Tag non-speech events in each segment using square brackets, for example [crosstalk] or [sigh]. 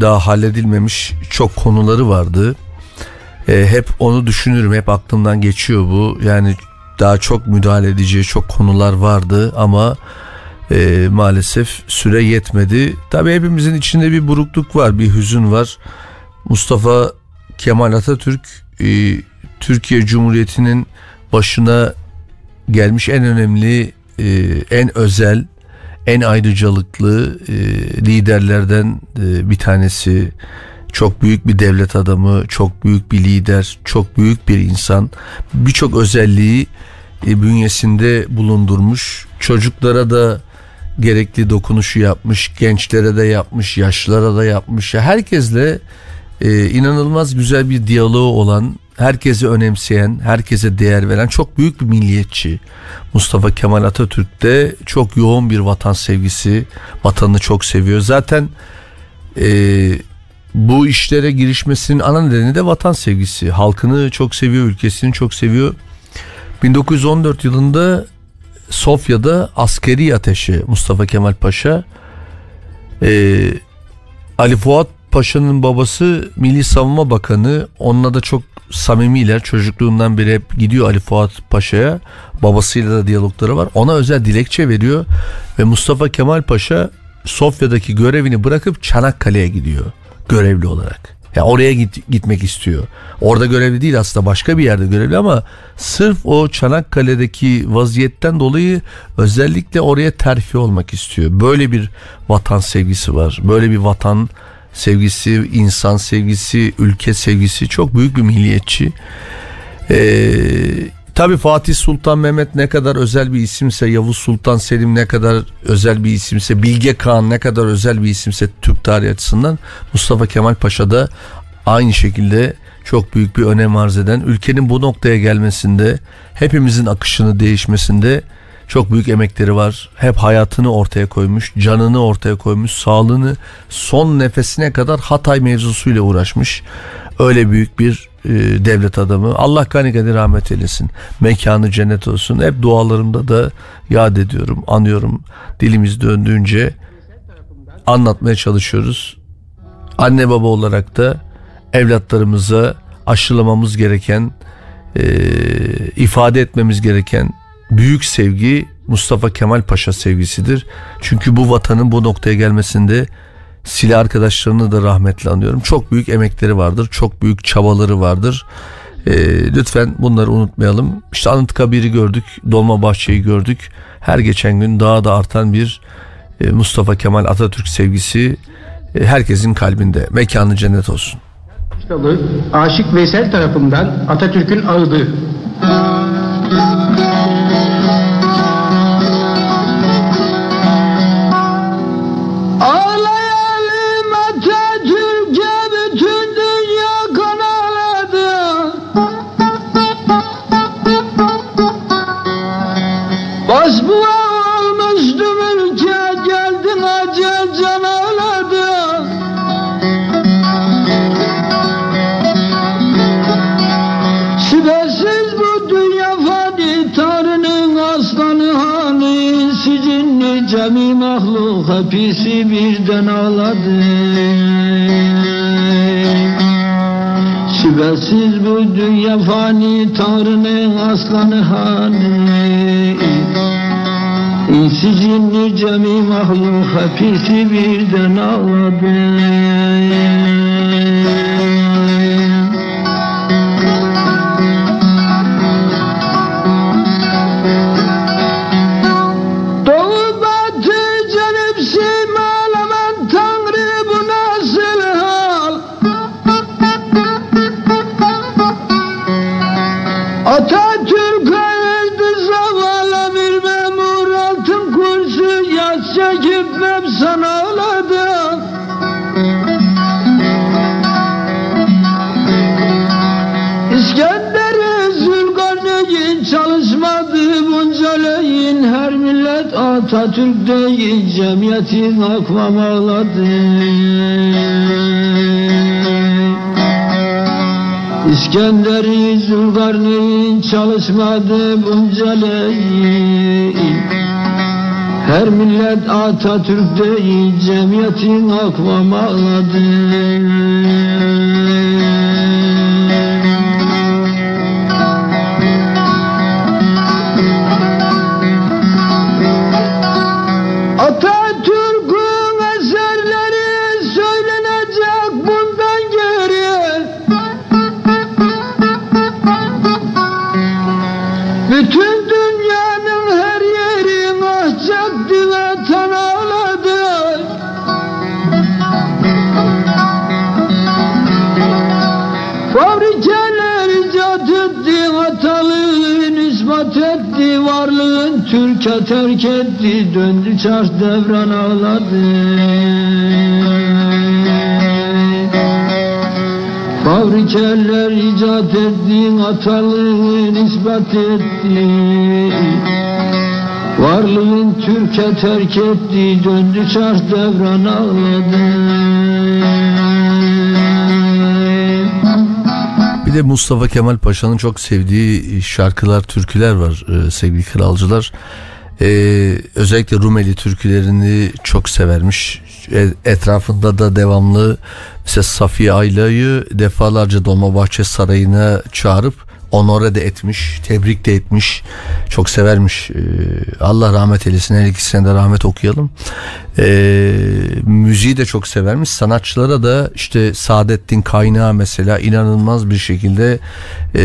daha halledilmemiş çok konuları vardı. E, hep onu düşünürüm. Hep aklımdan geçiyor bu. Yani daha çok müdahale edeceği çok konular vardı ama e, maalesef süre yetmedi. Tabii hepimizin içinde bir burukluk var, bir hüzün var. Mustafa Kemal Atatürk e, Türkiye Cumhuriyeti'nin başına gelmiş en önemli, e, en özel, en ayrıcalıklı e, liderlerden e, bir tanesi. Çok büyük bir devlet adamı, çok büyük bir lider, çok büyük bir insan. Birçok özelliği e, bünyesinde bulundurmuş. Çocuklara da gerekli dokunuşu yapmış, gençlere de yapmış, yaşlılara da yapmış. Herkesle e, inanılmaz güzel bir diyaloğu olan, herkesi önemseyen, herkese değer veren çok büyük bir milliyetçi. Mustafa Kemal Atatürk de çok yoğun bir vatan sevgisi, vatanını çok seviyor. Zaten e, bu işlere girişmesinin ana nedeni de vatan sevgisi. Halkını çok seviyor, ülkesini çok seviyor. 1914 yılında Sofya'da askeri ateşi Mustafa Kemal Paşa e, Ali Fuat Paşa'nın babası Milli Savunma Bakanı onunla da çok samimiler çocukluğundan beri hep gidiyor Ali Fuat Paşa'ya babasıyla da diyalogları var ona özel dilekçe veriyor ve Mustafa Kemal Paşa Sofya'daki görevini bırakıp Çanakkale'ye gidiyor görevli olarak. Ya oraya git, gitmek istiyor. Orada görevli değil aslında başka bir yerde görevli ama sırf o Çanakkale'deki vaziyetten dolayı özellikle oraya terfi olmak istiyor. Böyle bir vatan sevgisi var. Böyle bir vatan sevgisi, insan sevgisi, ülke sevgisi çok büyük bir milliyetçi. Ee, Tabi Fatih Sultan Mehmet ne kadar özel bir isimse, Yavuz Sultan Selim ne kadar özel bir isimse, Bilge Kağan ne kadar özel bir isimse Türk tarihi açısından Mustafa Kemal Paşa da aynı şekilde çok büyük bir önem arz eden ülkenin bu noktaya gelmesinde, hepimizin akışını değişmesinde çok büyük emekleri var. Hep hayatını ortaya koymuş, canını ortaya koymuş, sağlığını son nefesine kadar Hatay mevzusuyla uğraşmış. Öyle büyük bir e, devlet adamı. Allah gani gani rahmet eylesin. Mekanı cennet olsun. Hep dualarımda da yad ediyorum, anıyorum. Dilimiz döndüğünce anlatmaya çalışıyoruz. Anne baba olarak da evlatlarımıza aşılamamız gereken, e, ifade etmemiz gereken büyük sevgi Mustafa Kemal Paşa sevgisidir. Çünkü bu vatanın bu noktaya gelmesinde silah arkadaşlarını da rahmetle anıyorum. Çok büyük emekleri vardır. Çok büyük çabaları vardır. E, lütfen bunları unutmayalım. İşte Anıtkabir'i gördük. Dolmabahçe'yi gördük. Her geçen gün daha da artan bir e, Mustafa Kemal Atatürk sevgisi e, herkesin kalbinde. Mekanı cennet olsun. Aşık Veysel tarafından Atatürk'ün ağıdı. Hepsi birden ağladı. Şüphesiz bu dünya fani Tanrı'nın aslanı hani İnsi cinni cemi mahluk hepsi birden ağladı Atatürk değil cemiyetin akmam ağladı İskender Zülkarneyn çalışmadı bunca leyl Her millet Atatürk değil cemiyetin akvam ağladı Türkiye terk etti, döndü çarş devran ağladı. Fabrikeler icat etti, hatalığın ispat etti. Varlığın Türkiye terk etti, döndü çarş devran ağladı. De Mustafa Kemal Paşa'nın çok sevdiği şarkılar, türküler var e, sevgili kralcılar. E, özellikle Rumeli türkülerini çok severmiş. E, etrafında da devamlı mesela Safiye Ayla'yı defalarca Dolmabahçe Sarayı'na çağırıp onore de etmiş, tebrik de etmiş. Çok severmiş. E, Allah rahmet eylesin. Her ikisine de rahmet okuyalım. E, müziği de çok severmiş. Sanatçılara da işte Saadettin Kaynağı mesela inanılmaz bir şekilde e,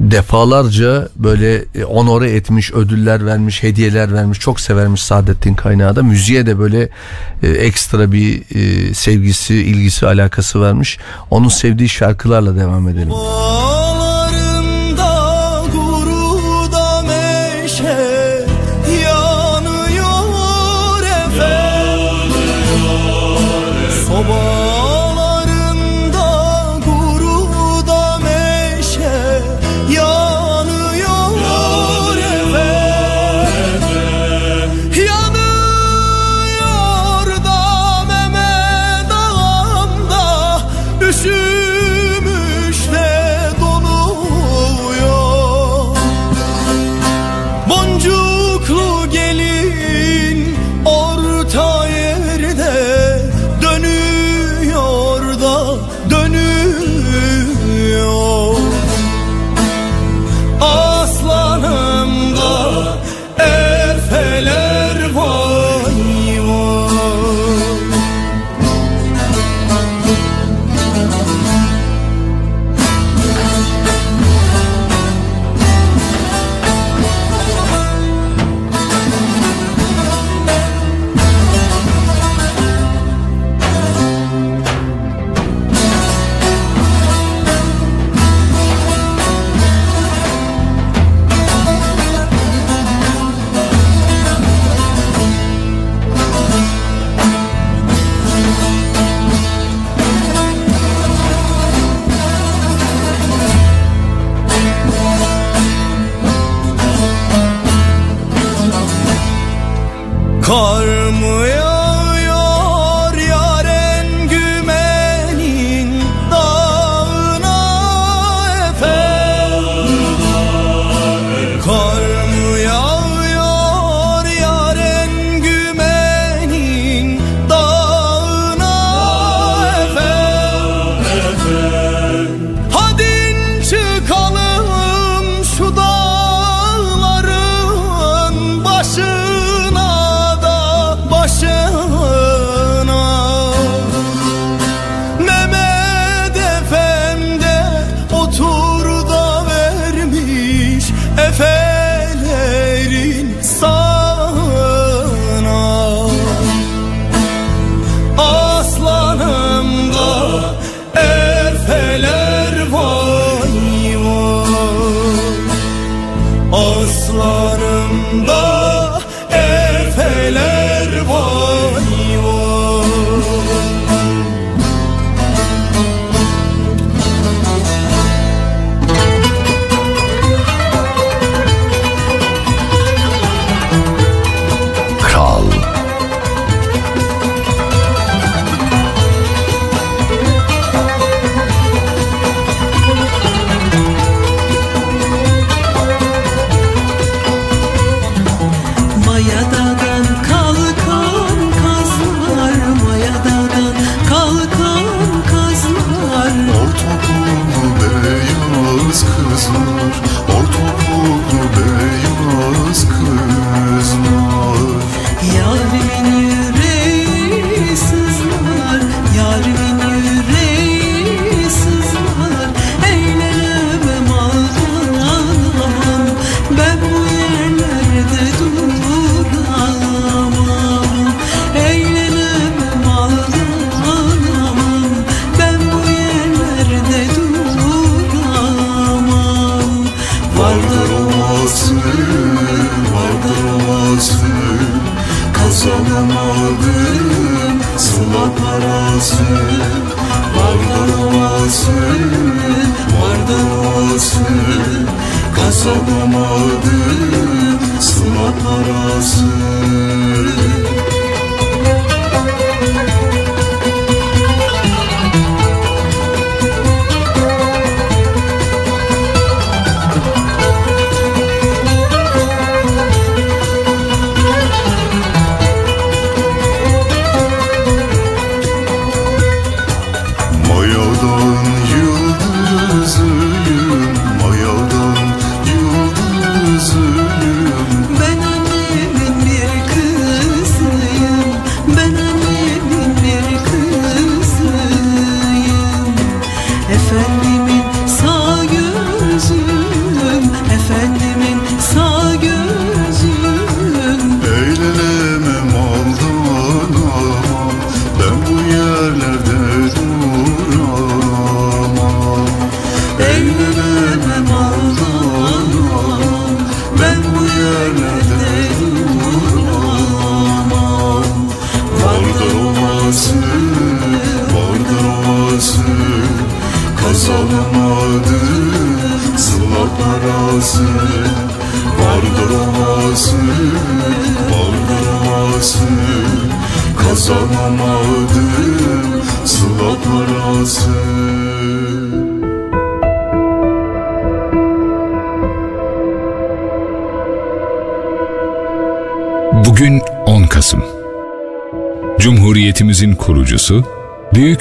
defalarca böyle e, onore etmiş, ödüller vermiş, hediyeler vermiş. Çok severmiş Saadettin Kaynağı da. Müziğe de böyle e, ekstra bir e, sevgisi, ilgisi, alakası varmış. Onun sevdiği şarkılarla devam edelim. Bağlarında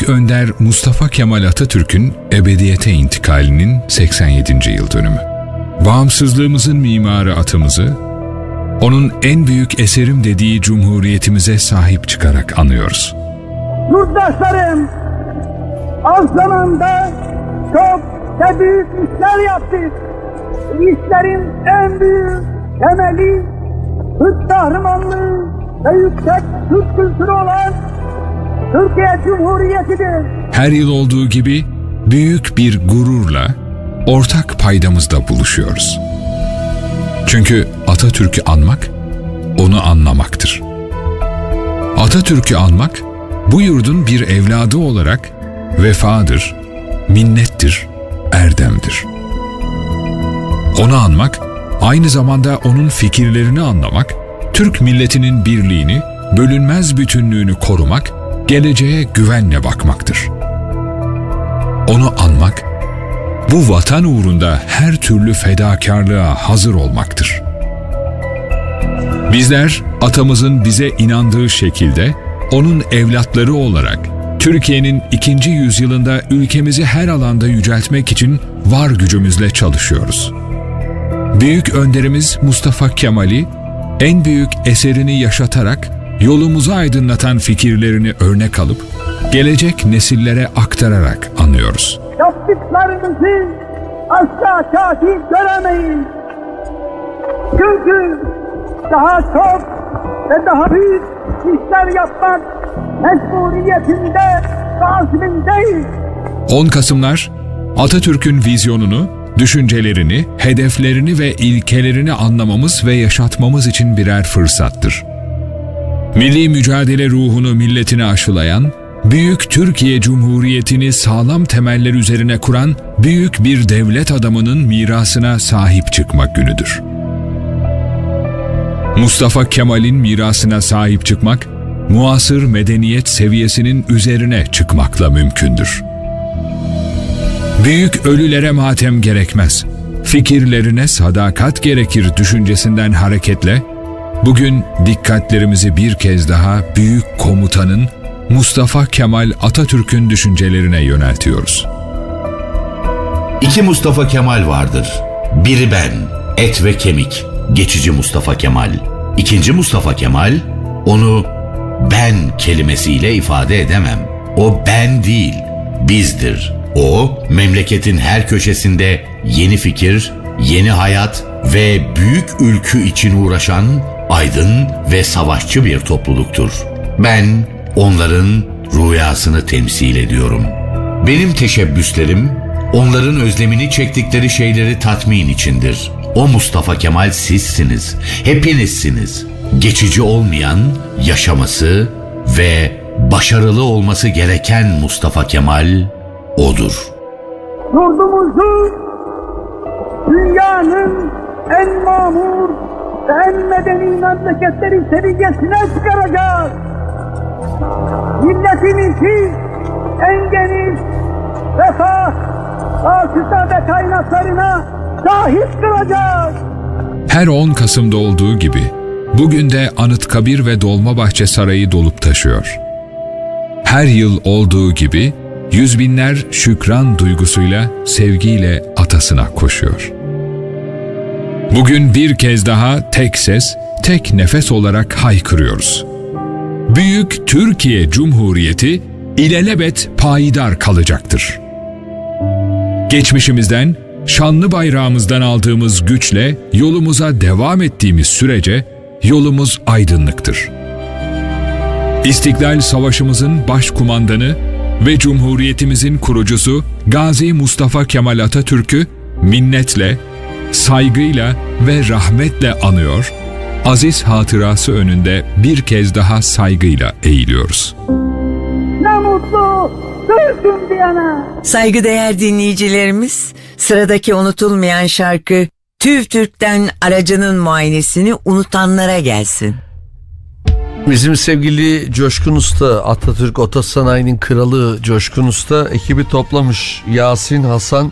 Önder Mustafa Kemal Atatürk'ün ebediyete intikalinin 87. yıl dönümü. Bağımsızlığımızın mimarı atamızı, onun en büyük eserim dediği Cumhuriyetimize sahip çıkarak anıyoruz. Yurttaşlarım, az zamanda çok ve büyük işler yaptık. İşlerin en büyük temeli Türk kahramanlığı ve yüksek Türk kültürü olan Türkiye Cumhuriyeti'dir. Her yıl olduğu gibi büyük bir gururla ortak paydamızda buluşuyoruz. Çünkü Atatürk'ü anmak, onu anlamaktır. Atatürk'ü anmak, bu yurdun bir evladı olarak vefadır, minnettir, erdemdir. Onu anmak, aynı zamanda onun fikirlerini anlamak, Türk milletinin birliğini, bölünmez bütünlüğünü korumak, geleceğe güvenle bakmaktır. Onu anmak, bu vatan uğrunda her türlü fedakarlığa hazır olmaktır. Bizler atamızın bize inandığı şekilde onun evlatları olarak Türkiye'nin ikinci yüzyılında ülkemizi her alanda yüceltmek için var gücümüzle çalışıyoruz. Büyük önderimiz Mustafa Kemal'i en büyük eserini yaşatarak yolumuzu aydınlatan fikirlerini örnek alıp gelecek nesillere aktararak anıyoruz. Yaptıklarınızı asla kafi göremeyin. Çünkü daha çok ve daha büyük işler yapmak mecburiyetinde ve azmindeyiz. 10 Kasımlar Atatürk'ün vizyonunu, düşüncelerini, hedeflerini ve ilkelerini anlamamız ve yaşatmamız için birer fırsattır. Milli mücadele ruhunu milletine aşılayan, büyük Türkiye Cumhuriyeti'ni sağlam temeller üzerine kuran büyük bir devlet adamının mirasına sahip çıkmak günüdür. Mustafa Kemal'in mirasına sahip çıkmak, muasır medeniyet seviyesinin üzerine çıkmakla mümkündür. Büyük ölülere matem gerekmez. Fikirlerine sadakat gerekir düşüncesinden hareketle, bugün dikkatlerimizi bir kez daha büyük komutanın Mustafa Kemal Atatürk'ün düşüncelerine yöneltiyoruz. İki Mustafa Kemal vardır. Biri ben, et ve kemik, geçici Mustafa Kemal. İkinci Mustafa Kemal, onu ben kelimesiyle ifade edemem. O ben değil, bizdir. O, memleketin her köşesinde yeni fikir, yeni hayat ve büyük ülkü için uğraşan aydın ve savaşçı bir topluluktur. Ben onların rüyasını temsil ediyorum. Benim teşebbüslerim onların özlemini çektikleri şeyleri tatmin içindir. O Mustafa Kemal sizsiniz, hepinizsiniz. Geçici olmayan, yaşaması ve başarılı olması gereken Mustafa Kemal odur. Yurdumuzu dünyanın en mamur ve en medeni memleketleri seviyesine çıkaracağız. Milletimizi en geniş refah, asıta ve kaynaklarına sahip kılacağız. Her 10 Kasım'da olduğu gibi bugün de Anıtkabir ve Dolmabahçe Sarayı dolup taşıyor. Her yıl olduğu gibi yüz binler şükran duygusuyla, sevgiyle atasına koşuyor. Bugün bir kez daha tek ses, tek nefes olarak haykırıyoruz. Büyük Türkiye Cumhuriyeti ilelebet payidar kalacaktır. Geçmişimizden, şanlı bayrağımızdan aldığımız güçle yolumuza devam ettiğimiz sürece yolumuz aydınlıktır. İstiklal Savaşımızın başkumandanı ve Cumhuriyetimizin kurucusu Gazi Mustafa Kemal Atatürk'ü minnetle, saygıyla ve rahmetle anıyor, aziz hatırası önünde bir kez daha saygıyla eğiliyoruz. Ne mutlu Türk'üm diyene. Saygıdeğer dinleyicilerimiz, sıradaki unutulmayan şarkı TÜV TÜRK'ten aracının muayenesini unutanlara gelsin. Bizim sevgili Coşkun Usta, Atatürk Otosanayi'nin kralı Coşkun Usta ekibi toplamış. Yasin, Hasan,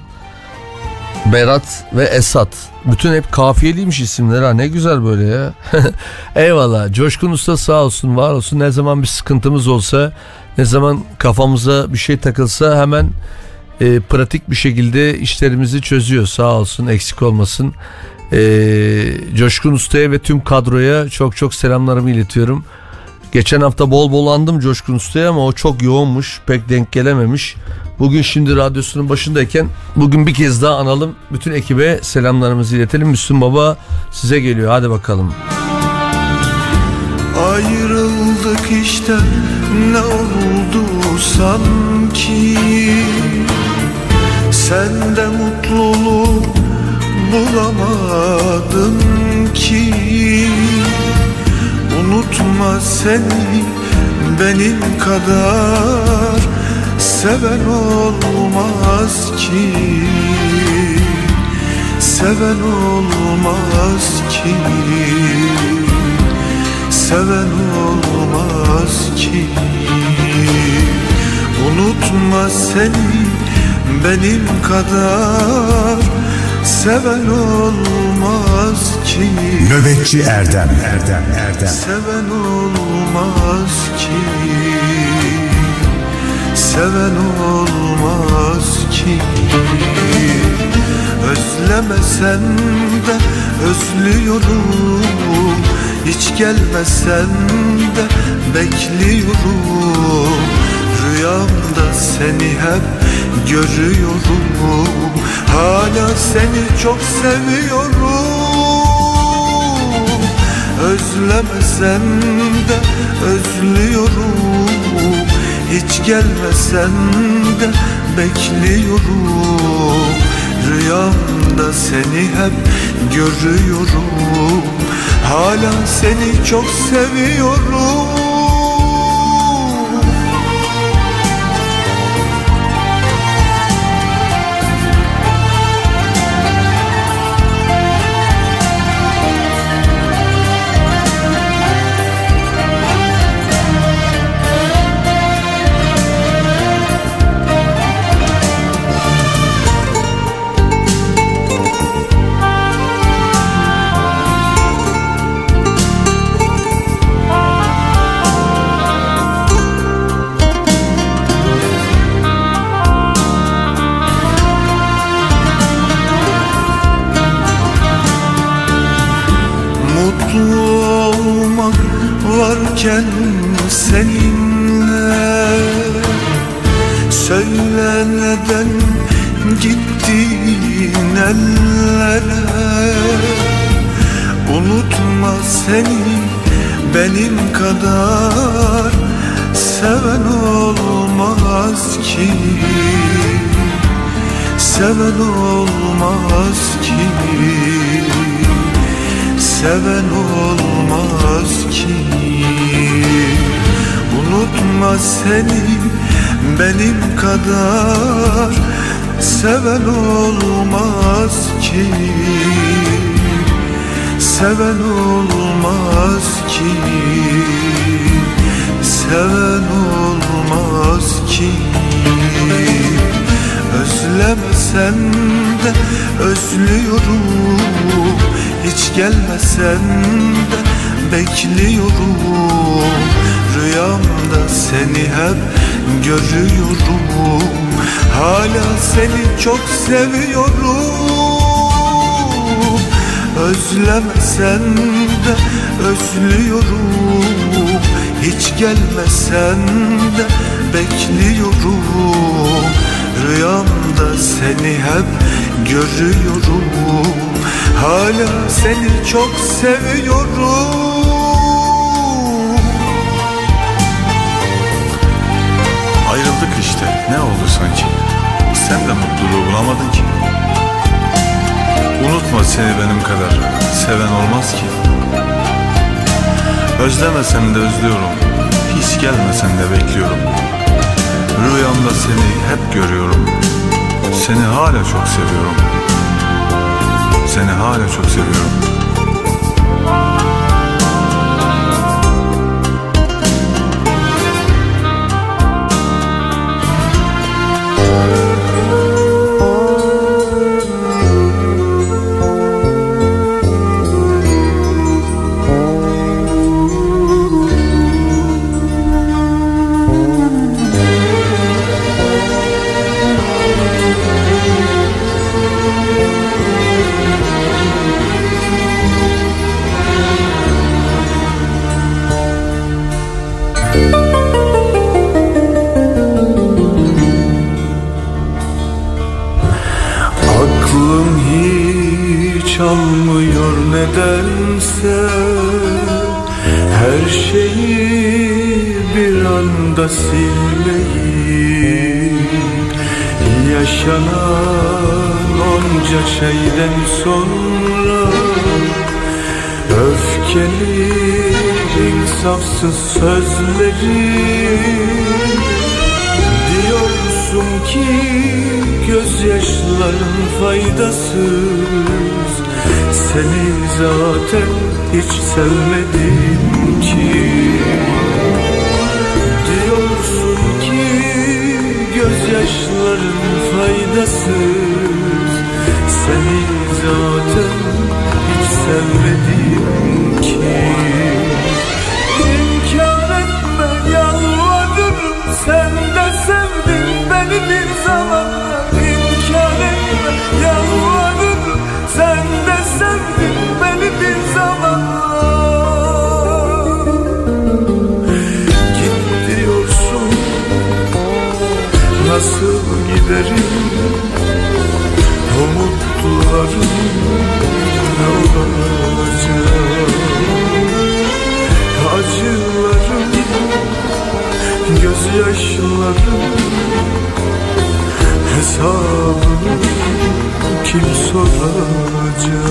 Berat ve Esat. Bütün hep kafiyeliymiş isimler ha ne güzel böyle ya. [laughs] Eyvallah. Coşkun Usta sağ olsun var olsun. Ne zaman bir sıkıntımız olsa ne zaman kafamıza bir şey takılsa hemen e, pratik bir şekilde işlerimizi çözüyor. Sağ olsun eksik olmasın. E, Coşkun Usta'ya ve tüm kadroya çok çok selamlarımı iletiyorum. Geçen hafta bol bol andım Coşkun Usta'ya ama o çok yoğunmuş. Pek denk gelememiş. Bugün şimdi radyosunun başındayken bugün bir kez daha analım. Bütün ekibe selamlarımızı iletelim. Müslüm Baba size geliyor. Hadi bakalım. Ayrıldık işte ne oldu sanki Sen de bulamadın ki Unutma seni benim kadar Seven olmaz ki. Seven olmaz ki. Seven olmaz ki. Unutma seni benim kadar. Seven olmaz ki. Nöbetçi Erdem. Erdem Erdem. Seven olmaz ki Seven olmaz ki. Özlemesen de özlüyorum. Hiç gelmesen de bekliyorum. Rüyamda seni hep görüyorum. Hala seni çok seviyorum. Özlemesen de özlüyorum Hiç gelmesen de bekliyorum. Rüyamda seni hep görüyorum. Hala seni çok seviyorum Seven olmaz ki. Unutma seni benim kadar. Seven olmaz ki. Seven olmaz ki. Seven olmaz ki. Özlemesen de özlüyorum Hiç gelmesen de bekliyorum. Rüyamda seni hep görüyorum. Hala seni çok seviyorum. Özlemesen de özlüyorum. Hiç gelmesen de bekliyorum. Rüyamda seni hep görüyorum Hala seni çok seviyorum. Ayrıldık işte. Ne oldu sanki? Sen de mutluluğu bulamadın ki. Unutma seni benim kadar. Seven olmaz ki. Özlemesen de özlüyorum. Hiç gelmesen de bekliyorum. Rüyamda seni hep görüyorum. Seni hala çok seviyorum Seni hala çok seviyorum. Aklım bir anda silmeyi Yaşanan onca şeyden sonra Öfkeli insafsız sözleri Diyorsun ki gözyaşların faydasız? Seni zaten hiç sevmedim ki faydasız Seni zaten hiç sevmedim ki. İnkar etme yalvarırım. Sen de sevdin beni bir zamanlar nasıl giderim? Umutlarım ne olacak? Acılarım, gözyaşlarım Hesabını kim soracak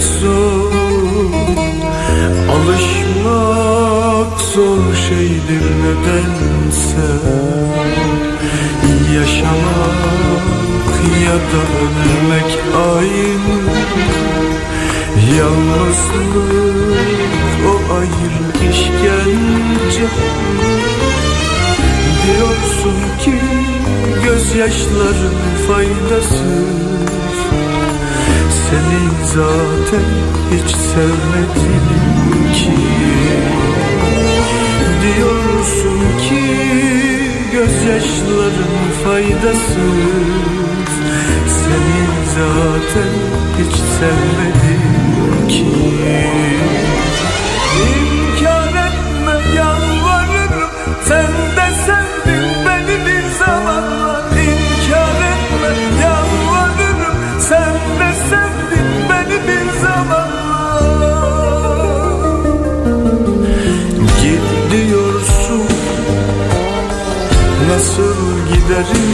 zor Alışmak zor şeydir nedense. Yaşamak ya da ölmek aynı. Yalnızlık o ayrı işkence. Diyorsun ki gözyaşların faydasız Seni zaten hiç sevmedim ki. Diyorsun ki gözyaşların faydasız. Seni zaten hiç sevmedim ki Nasıl giderim?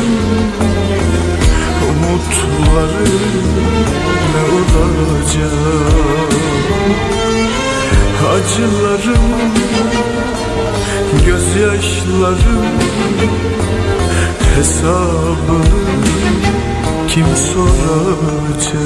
Umutları ne olacak? Acılarım Gözyaşlarım Hesabını Kim soracak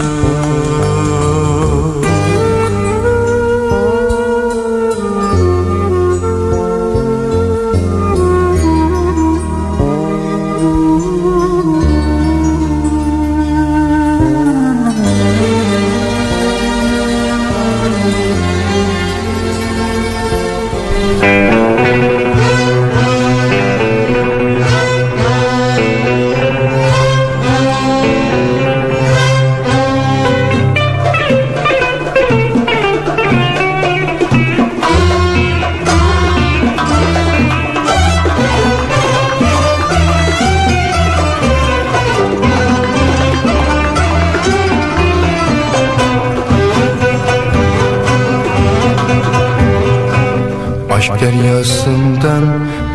deryasından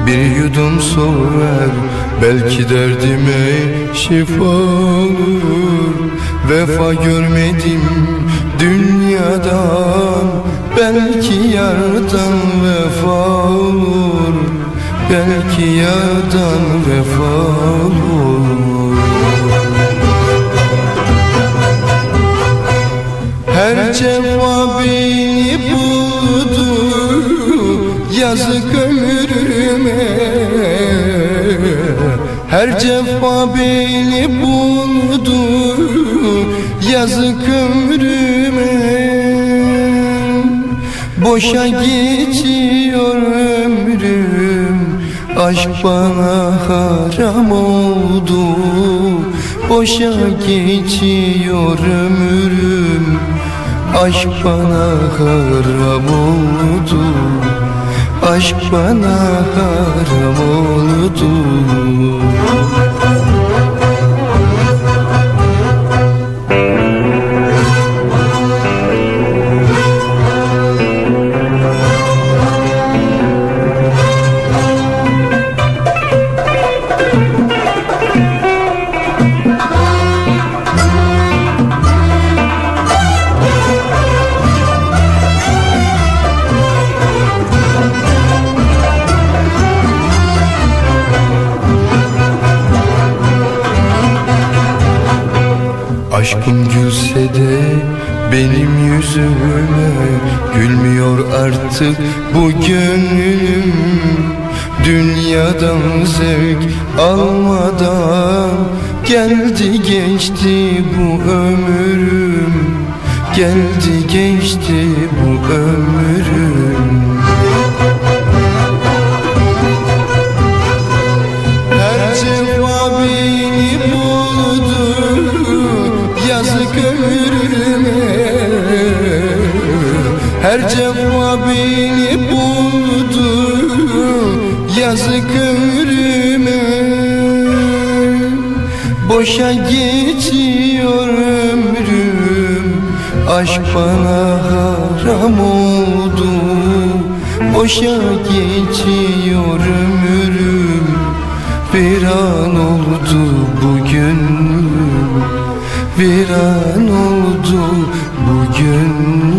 bir yudum su ver. Belki derdime şifa olur. Vefa görmedim dünyadan. Belki yardan vefa olur. Belki yardan vefa olur. Her buldu Yazık ömrüme. Her cefa beni buldu Yazık ömrüme. Boşa geçiyor ömrüm Aşk bana haram oldu. Boşa geçiyor ömrüm Aşk bana haram oldu Aşk bana haram oldu benim yüzüme Gülmüyor artık bu gönlüm. Dünyadan zevk almadan Geldi geçti bu ömrüm. Geldi geçti bu ömrüm Her cefa beni buldu Yazık ömrüme Boşa geçiyor ömrüm Aşk bana haram oldu. Boşa geçiyor ömrüm Bir an oldu bugün. Bir an oldu bugün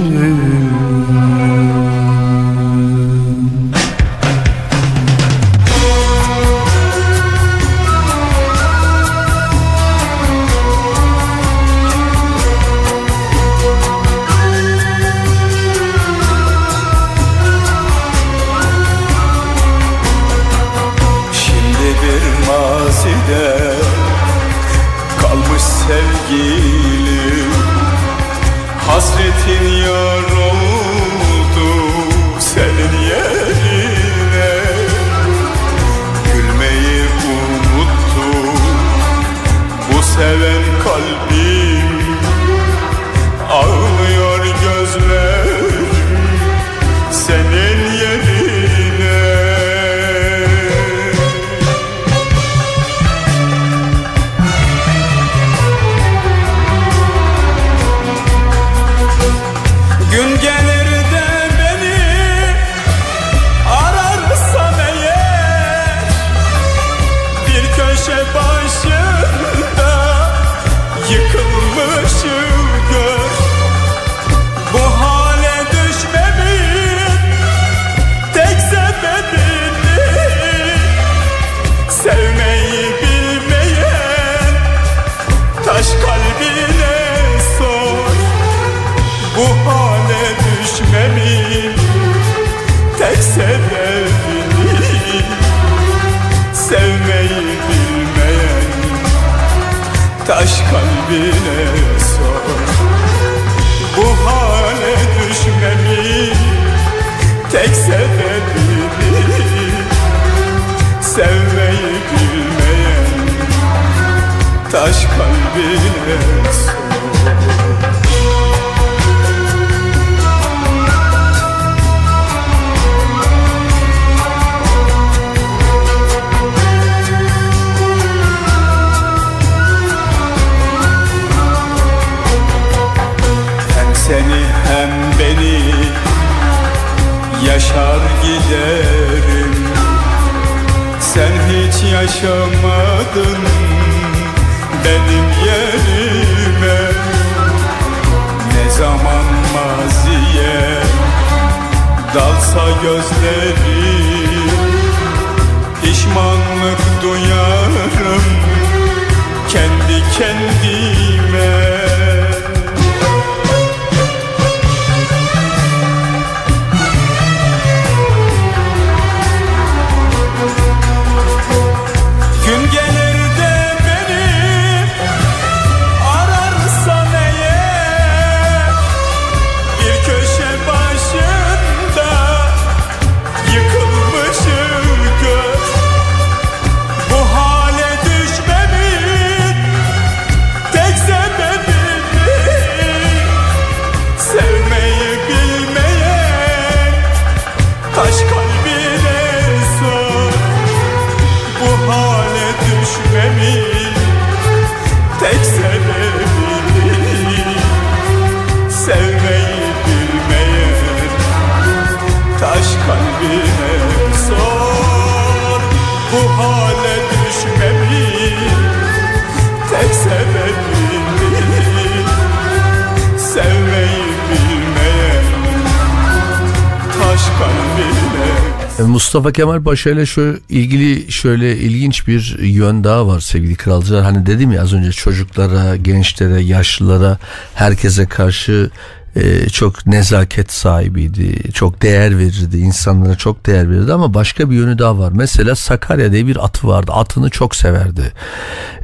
Mustafa Kemal Paşa ile şu ilgili şöyle ilginç bir yön daha var sevgili kralcılar. Hani dedim ya az önce çocuklara, gençlere, yaşlılara, herkese karşı e, çok nezaket sahibiydi. Çok değer verirdi. insanlara çok değer verirdi ama başka bir yönü daha var. Mesela Sakarya diye bir atı vardı. Atını çok severdi.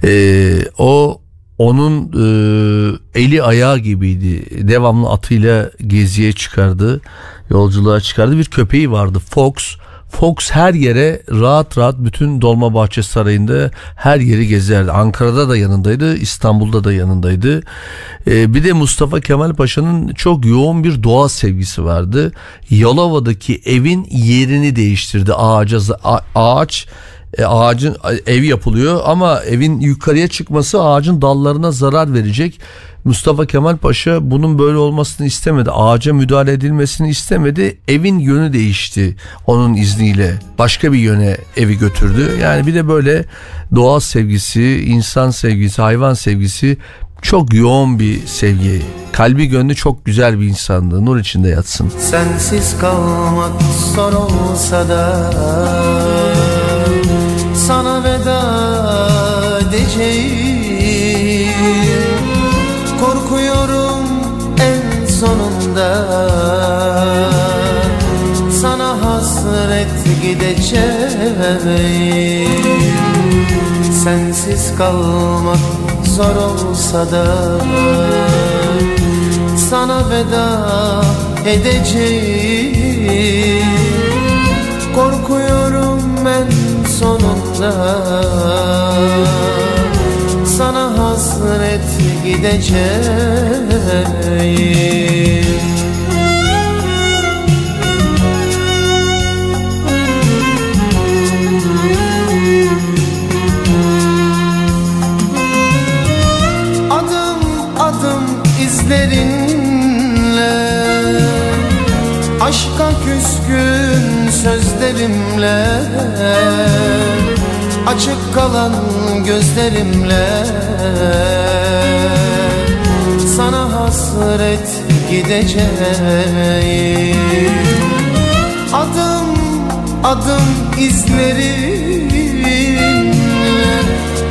E, o onun e, eli ayağı gibiydi. Devamlı atıyla geziye çıkardı. Yolculuğa çıkardı. Bir köpeği vardı Fox. Fox her yere rahat rahat bütün Dolmabahçe Sarayı'nda her yeri gezerdi. Ankara'da da yanındaydı, İstanbul'da da yanındaydı. Ee, bir de Mustafa Kemal Paşa'nın çok yoğun bir doğa sevgisi vardı. Yalova'daki evin yerini değiştirdi. Ağaca ağaç e, ağacın ev yapılıyor ama evin yukarıya çıkması ağacın dallarına zarar verecek. Mustafa Kemal Paşa bunun böyle olmasını istemedi. Ağaca müdahale edilmesini istemedi. Evin yönü değişti onun izniyle. Başka bir yöne evi götürdü. Yani bir de böyle doğa sevgisi, insan sevgisi, hayvan sevgisi çok yoğun bir sevgi. Kalbi gönlü çok güzel bir insandı. Nur içinde yatsın. Sensiz kalmak zor olsa da Sana veda edeceğim. Korkuyorum en sonunda. Sana hasret gideceğim. Sensiz kalmak zor olsa da sana veda edeceğim. Korkuyorum ben sonunda Sana hasret gideceğim. Adım adım izlerinle Aşka küskün sözlerimle Açık kalan gözlerimle Sana hasret gideceğim. Adım adım izlerinle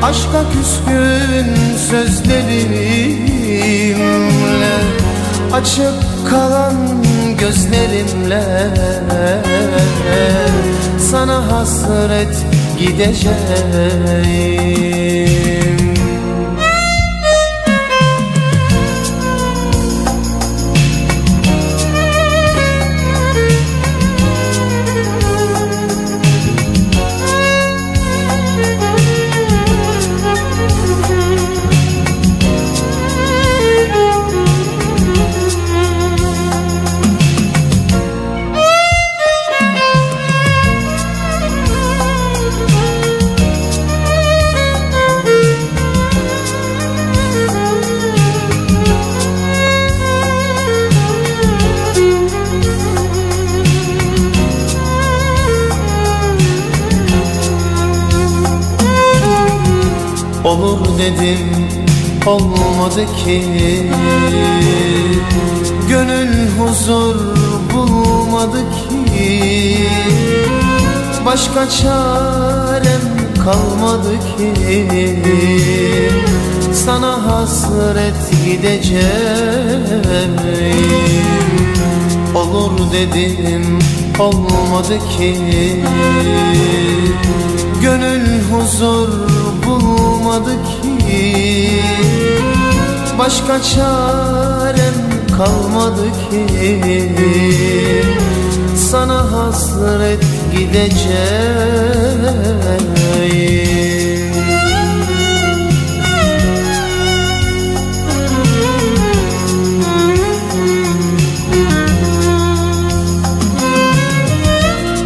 Aşka küskün sözlerimle. Açık kalan gözlerimle Sana hasret gideceğim Olur dedim olmadı ki. Gönül huzur bulmadı ki. Başka çarem kalmadı ki. Sana hasret gideceğim. Olur dedim olmadı ki. Gönül huzur bulmadı ki. Başka çarem kalmadı ki. Sana hasret gideceğim.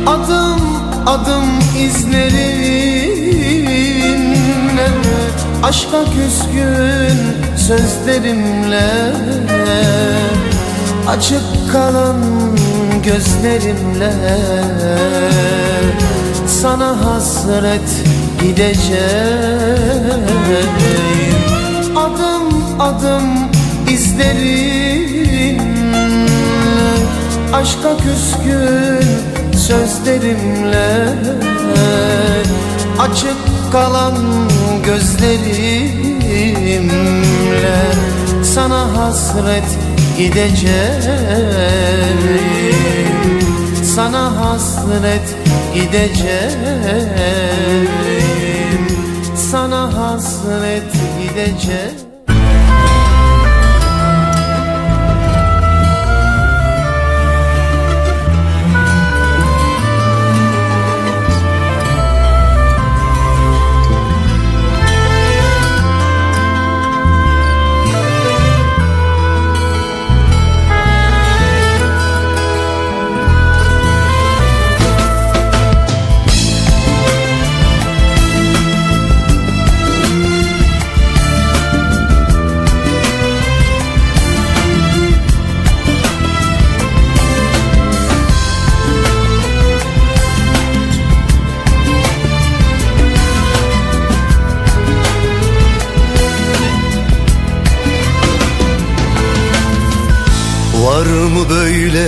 Adım adım izlerinle Aşka küskün sözlerimle Açık kalan gözlerimle Sana hasret gideceğim. Adım adım izlerinle Aşka küskün sözlerimle Açık kalan gözlerimle Sana hasret gideceğim. Sana hasret gideceğim. Sana hasret gideceğim Var mı böyle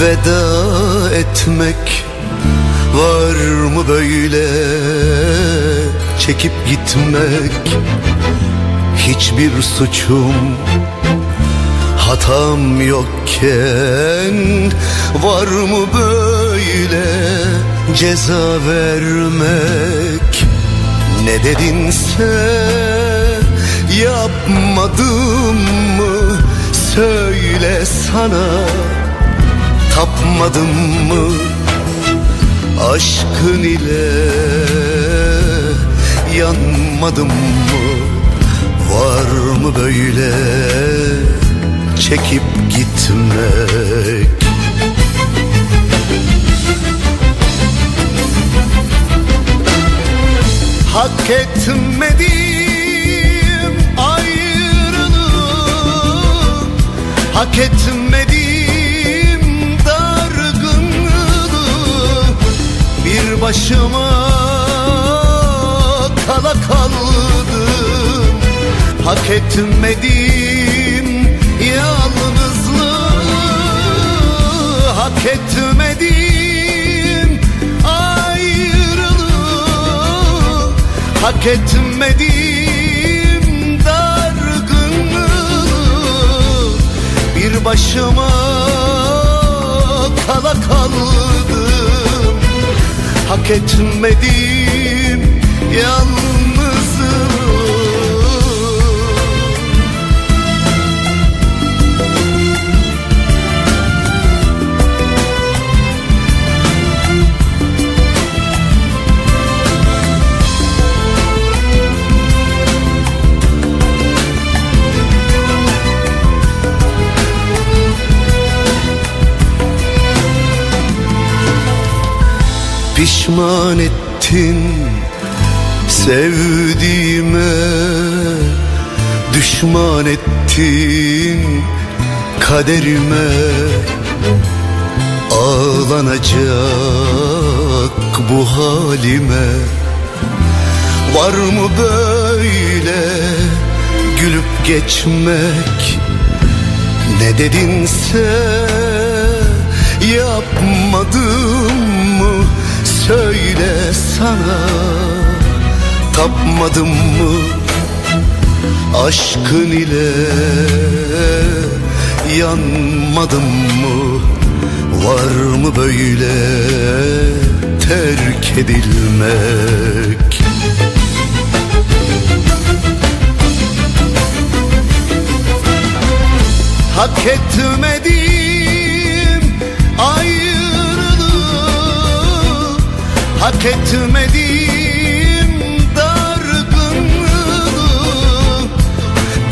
veda etmek? Var mı böyle çekip gitmek? Hiçbir suçum hatam yokken Var mı böyle ceza vermek? Ne dedinse yapmadım mı Söyle sana tapmadım mı Aşkın ile? Yanmadım mı? Var mı böyle çekip gitmek? Hak etmedim Hak etmedim dargınlığı Bir başıma kala kaldım Hak etmedim yalnızlığı Hak etmedim ayrılığı Hak etmedim başıma kala kaldım. Hak etmedim yalnızlığı Pişman ettin sevdiğime Düşman ettin kaderime. Ağlanacak bu halime. Var mı böyle gülüp geçmek? Ne dedinse yapmadım Söyle sana tapmadım mı Aşkın ile? Yanmadım mı? Var mı böyle terk edilmek? Hak etmedim Hak etmedim dargınlığı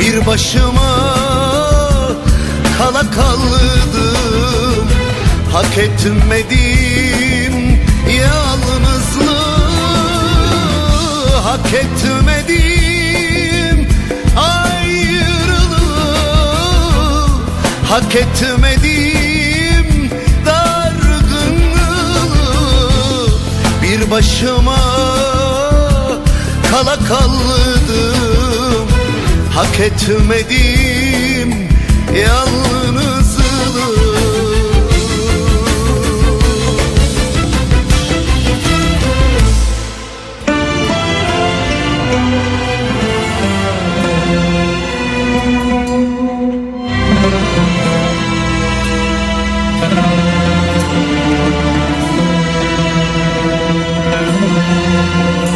Bir başıma kala kaldım Hak etmedim yalnızlığı Hak etmedim ayrılığı Hak etmedim başıma kala kaldım. Hak etmedim yalnızlığı Boşuna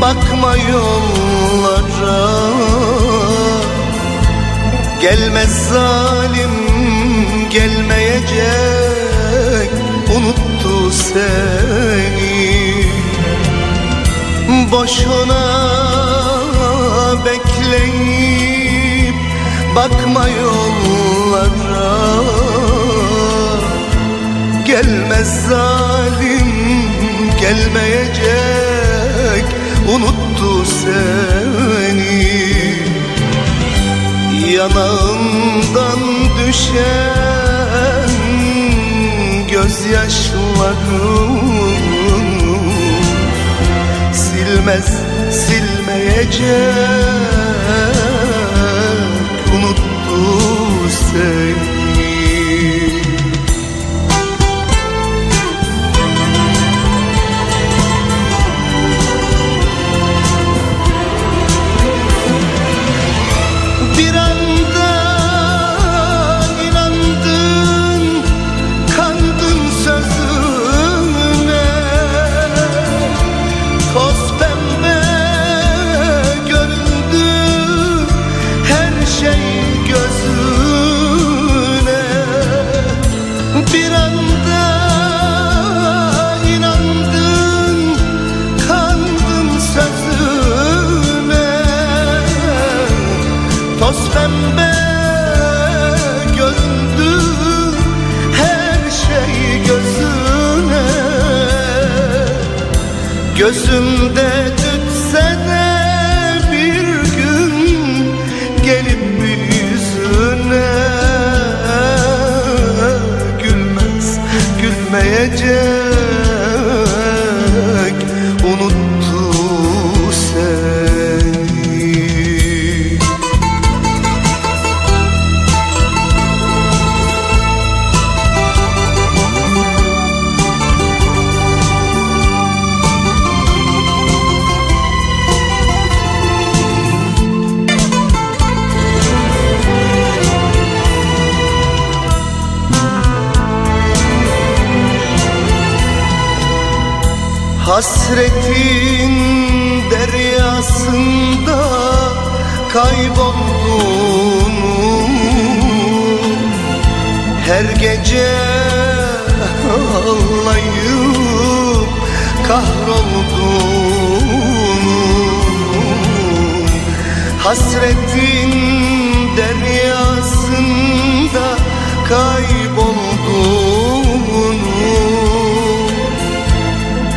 bakma yollara. Gelmez zalim gelmeyecek unuttu seni. Boşuna bekleyip bakma yollara. Gelmez zalim gelmeyecek unuttu seni. Yanağından düşen gözyaşlarım Silmez silmeyecek. Unuttu seni.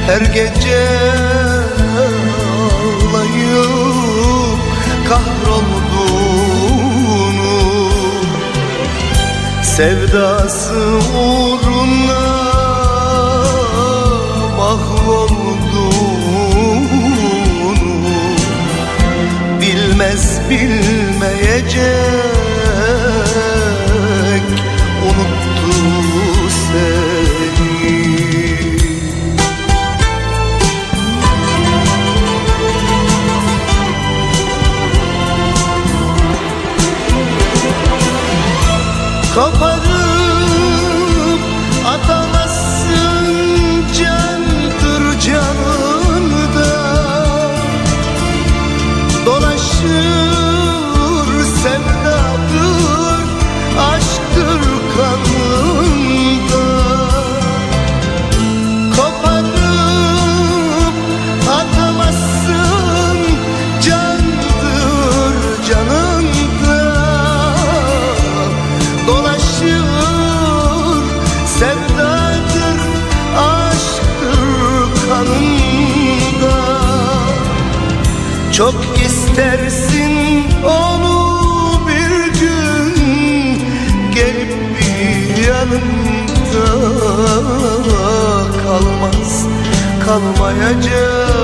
Her gece ağlayıp kahrolduğunu Sevdası uğruna mahvolduğunu Bilmez bilmeyecek Schoppen Çok istersin onu bir gün Gelip bir yanımda kalmaz Kalmayacak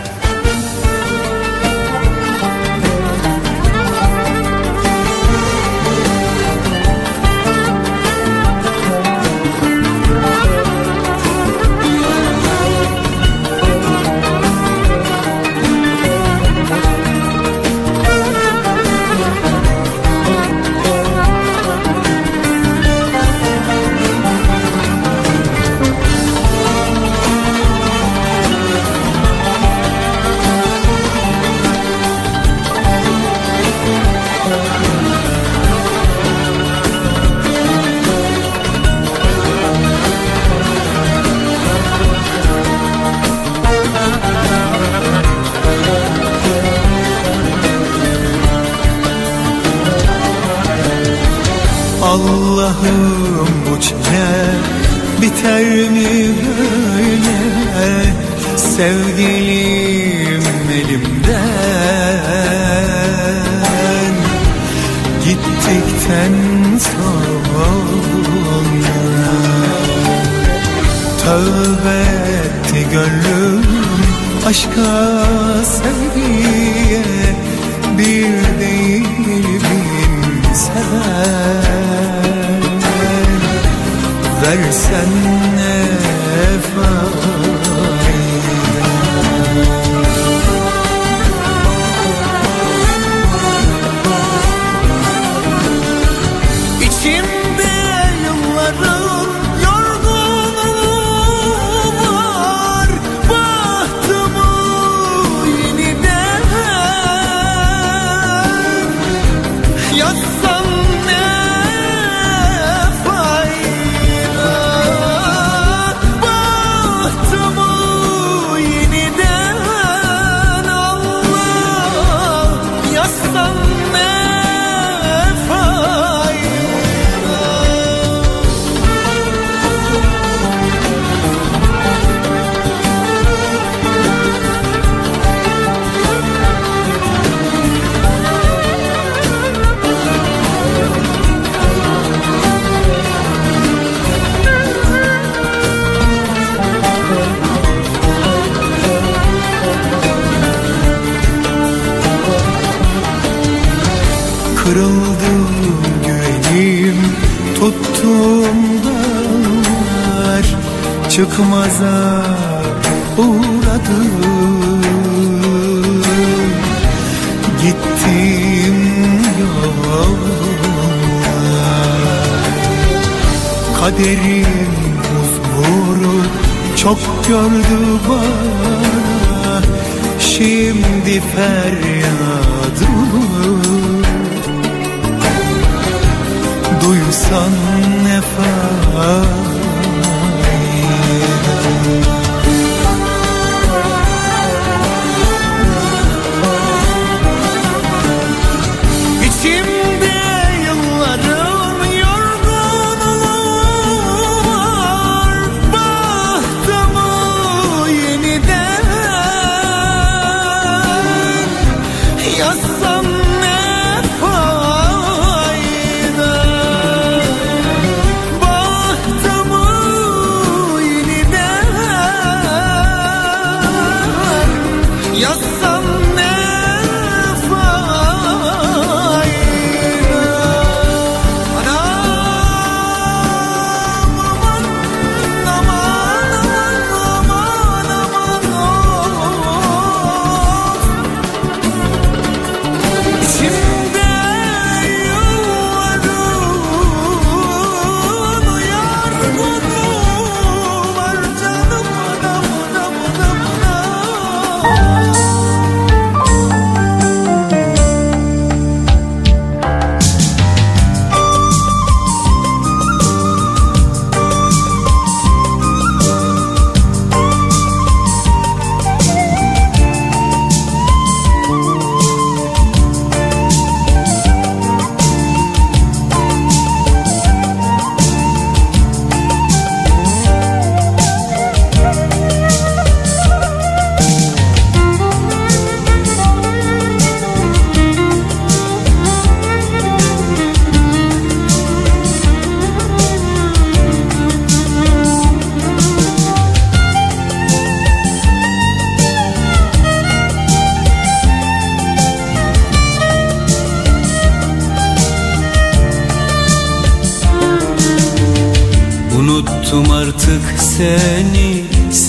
Kırıldı güvenim tuttum dağlar Çıkmaza uğradım Gittim yollar Kaderim huzuru çok gördü bana. Şimdi feryadımı Duysan ne fayda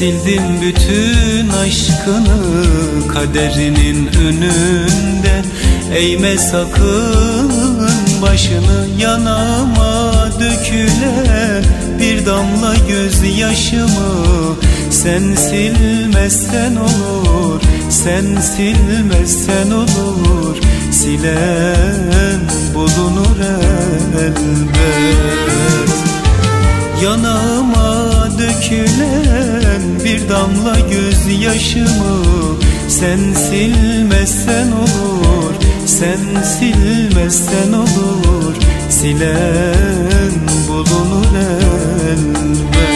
Sildim bütün aşkını Kaderinin önünde. Eğme sakın başını Yanıma döküle. Bir damla gözyaşımı Sen silmezsen olur Sen silmezsen olur. Silen bulunur elbet. Yanağıma dökülen damla gözyaşımı. Sen silmezsen olur, sen silmezsen olur. Silen bulunur elbet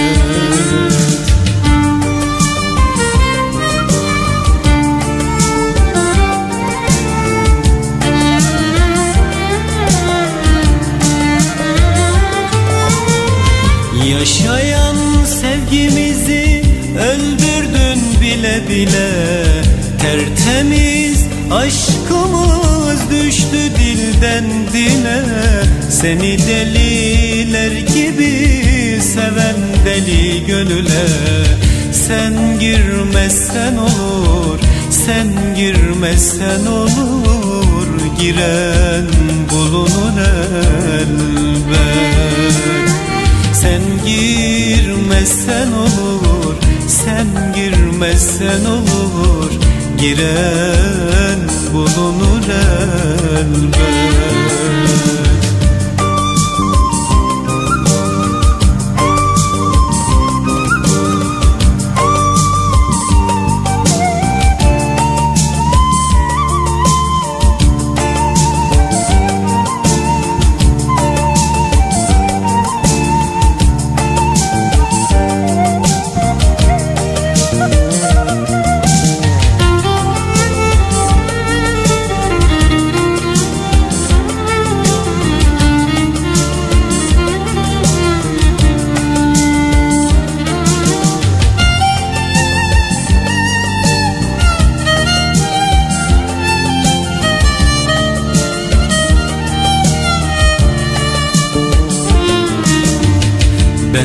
bile Tertemiz aşkımız düştü dilden dile. Seni deliler gibi seven deli gönüle. Sen girmezsen olur, sen girmezsen olur. Giren bulunur elbet. Sen girmezsen olur Sen girmezsen olur Giren bulunur elbet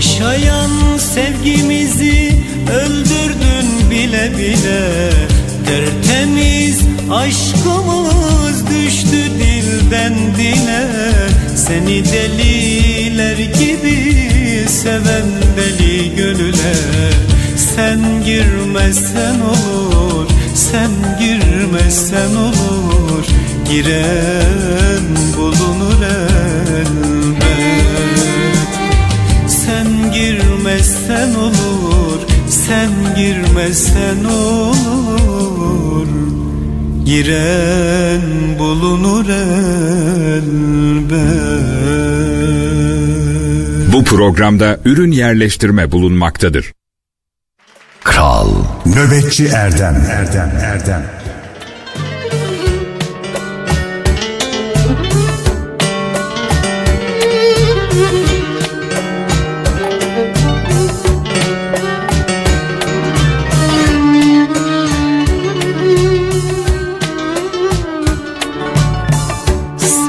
Yaşayan sevgimizi öldürdün bile bile. Tertemiz aşkımız düştü dilden dile. Seni deliler gibi seven deli gönüle. Sen girmezsen olur, sen girmezsen olur. Giren bulunur elbet olur Sen girmezsen olur. Giren bulunur elbet. Bu programda ürün yerleştirme bulunmaktadır. Kral. Nöbetçi Erdem. Erdem Erdem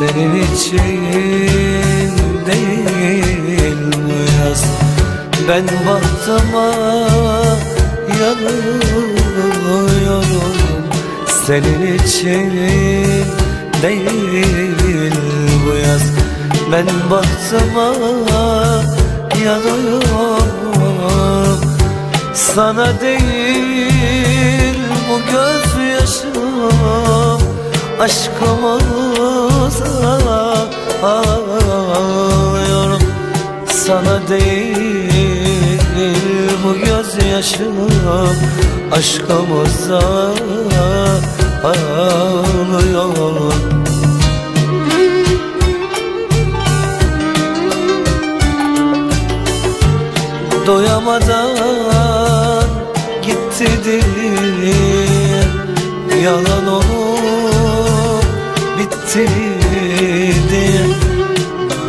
Senin için değil bu yaz. Ben bahtıma yanıyorum Senin için değil bu yaz. Ben bahtıma yanıyorum Sana değil bu gözyaşım aşkımıza ağlıyorum. Sana değil bu gözyaşım. Aşkımıza ağlıyorum. Doyamadan gitti dilim. Yalan olup diye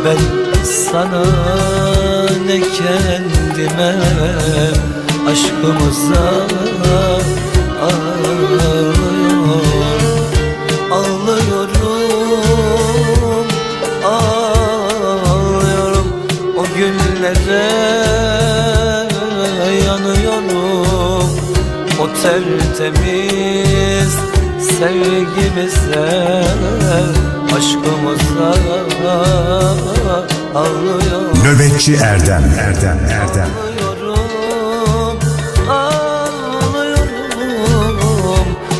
Ben sana ne kendime Aşkımıza ağlıyorum Ağlıyorum Ağlıyorum. O günlere yanıyorum. O tertemiz sevgimize Aşkımıza ağlıyorum Nöbetçi Erdem. Erdem Erdem. Ağlıyorum.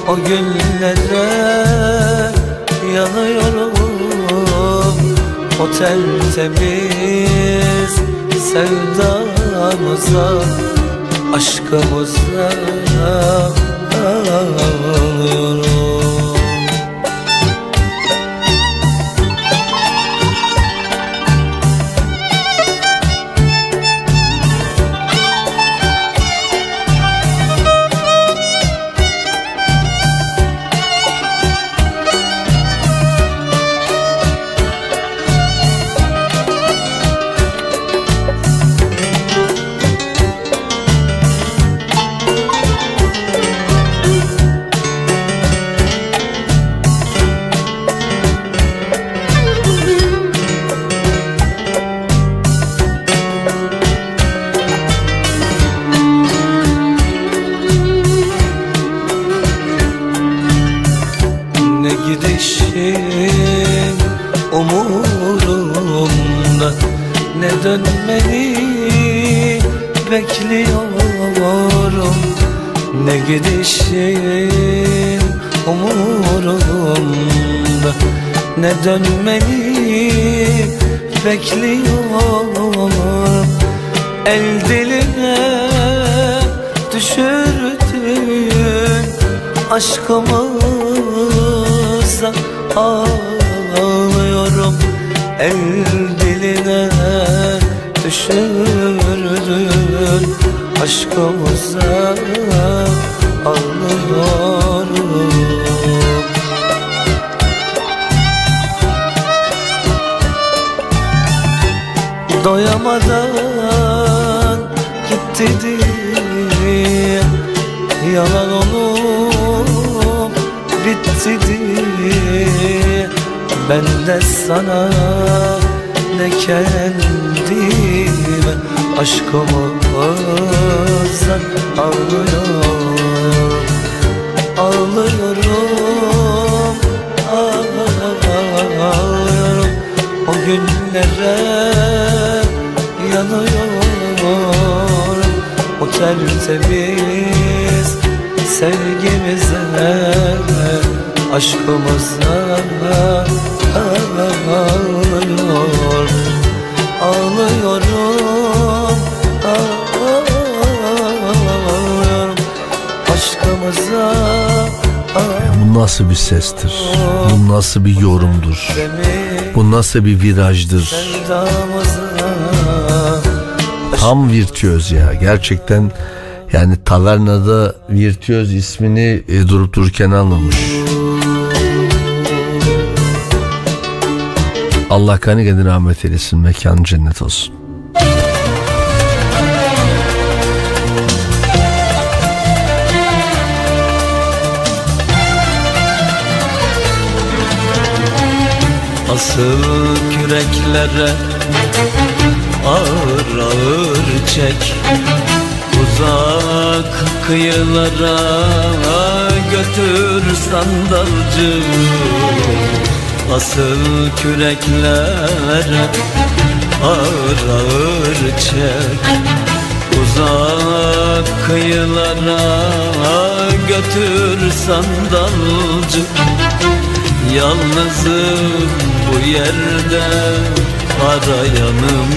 O günlere yanıyorum. O tertemiz sevdamıza Aşkımıza ağlıyorum dönmeni bekliyorum. El diline düşürdün aşkımıza ağlıyorum. El diline düşürdün aşkımıza Doyamadan gitti. Diye Yalan olup bitti. Diye Ben de sana ne kendime Aşkımıza ağlıyorum Ağlıyorum Ağlıyorum O günlere yanıyorum O tertemiz sevgimize Aşkımıza ağlıyorum Ağlıyorum Ağlıyorum Aşkımıza Bu nasıl bir sestir? Bu nasıl bir yorumdur? Bu nasıl bir virajdır? Tam virtüöz ya. Gerçekten yani tavernada virtüöz ismini e, durup dururken almamış. Allah gani gani rahmet eylesin. Mekanı cennet olsun. Asıl küreklere çek Uzak kıyılara götür sandalcı. Asıl küreklere ağır ağır çek. Uzak kıyılara götür sandalcı. Yalnızım bu yerde arayanım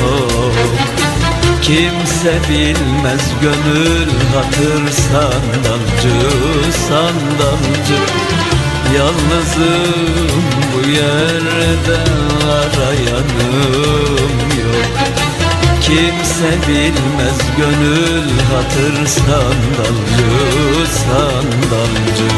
yok Kimse bilmez gönül hatır sandalcı sandalcı. Yalnızım bu yerde arayanım yok. Kimse bilmez gönül hatır sandalcı sandalcı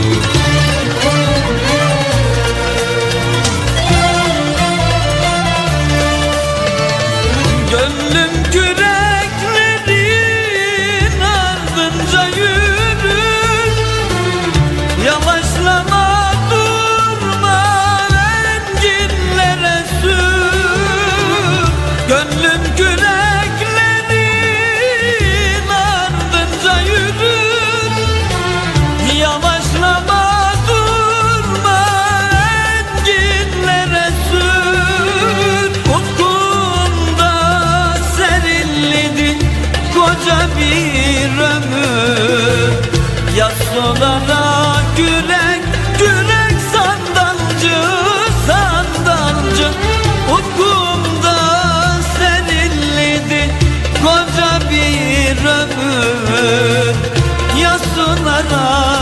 Yasınlara gürek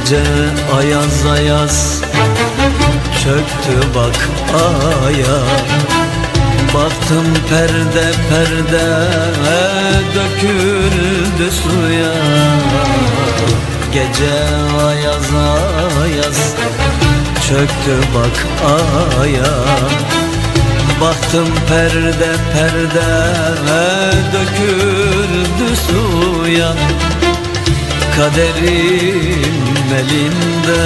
Gece ayaz ayaz çöktü bak aya. Baktım perde perde döküldü suya. Gece ayaz ayaz çöktü bak aya. Baktım perde perde döküldü suya Kaderim elinde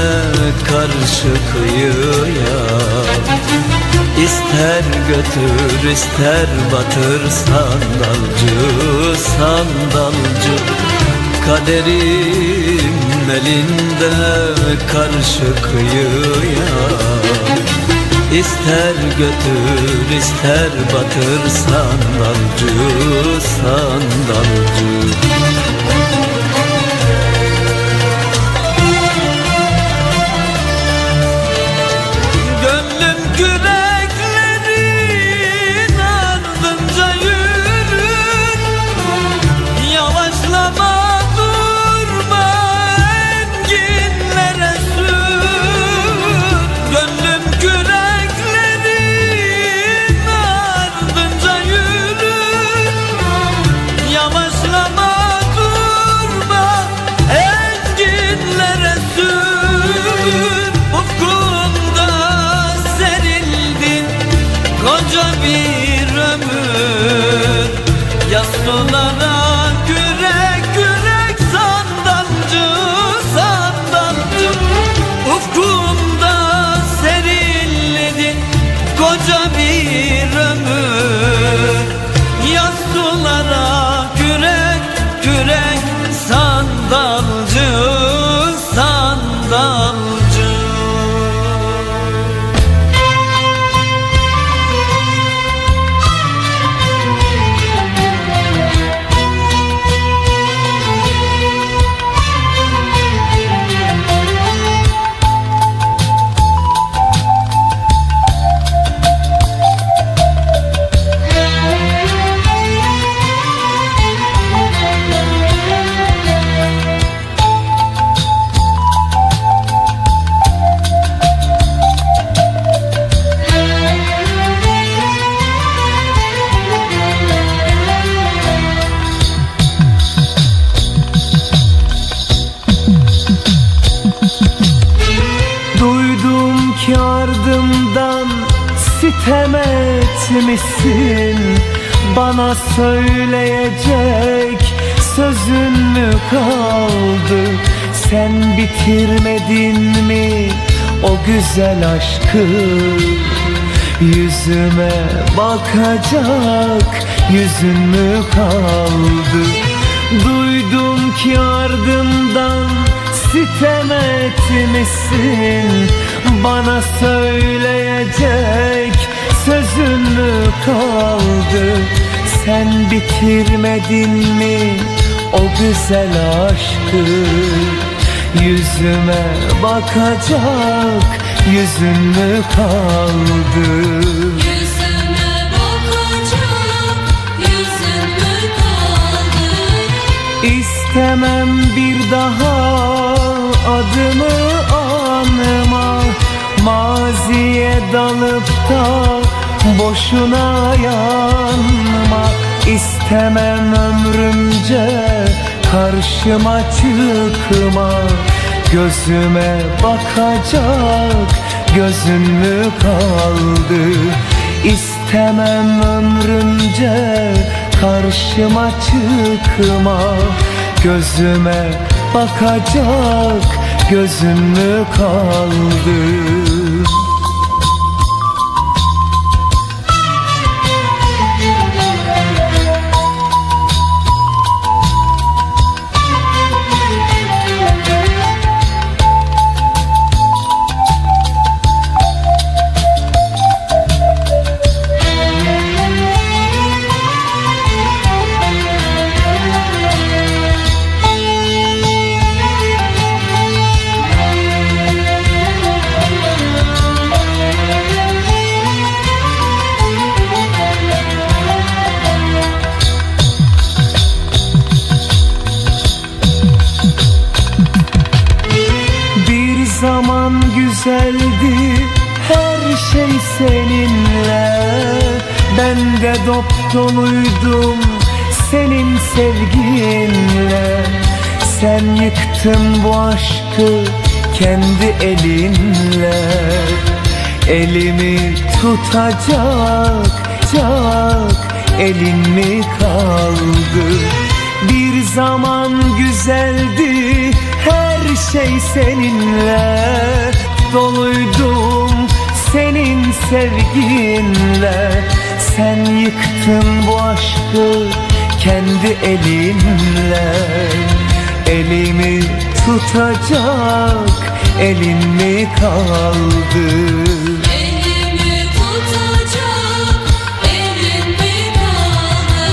karşı kıyıya İster götür ister batır sandalcı sandalcı. Kaderim elinde karşı kıyıya İster götür ister batır sandalcı sandalcı Bana söyleyecek sözün mü kaldı? Sen bitirmedin mi o güzel aşkı? Yüzüme bakacak yüzün mü kaldı? Duydum ki ardımdan sitem etmişsin Bana söyleyecek sözün mü kaldı Sen bitirmedin mi o güzel aşkı? Yüzüme bakacak yüzün mü kaldı? Yüzüme bakacak yüzün mü kaldı? İstemem bir daha adımı anma. Maziye dalıp da boşuna yanma İstemem ömrümce. Karşıma çıkma Gözüme bakacak gözün mü kaldı? İstemem ömrümce karşıma çıkma Gözüme bakacak gözün mü kaldı doluydum senin sevginle. Sen yıktın bu aşkı kendi elinle. Elimi tutacak cak elin mi kaldı? Bir zaman güzeldi her şey seninle. Doluydum senin sevginle Sen yıktın bu aşkı kendi elinle. Elimi tutacak elin mi kaldı? Elimi tutacak elin mi kaldı?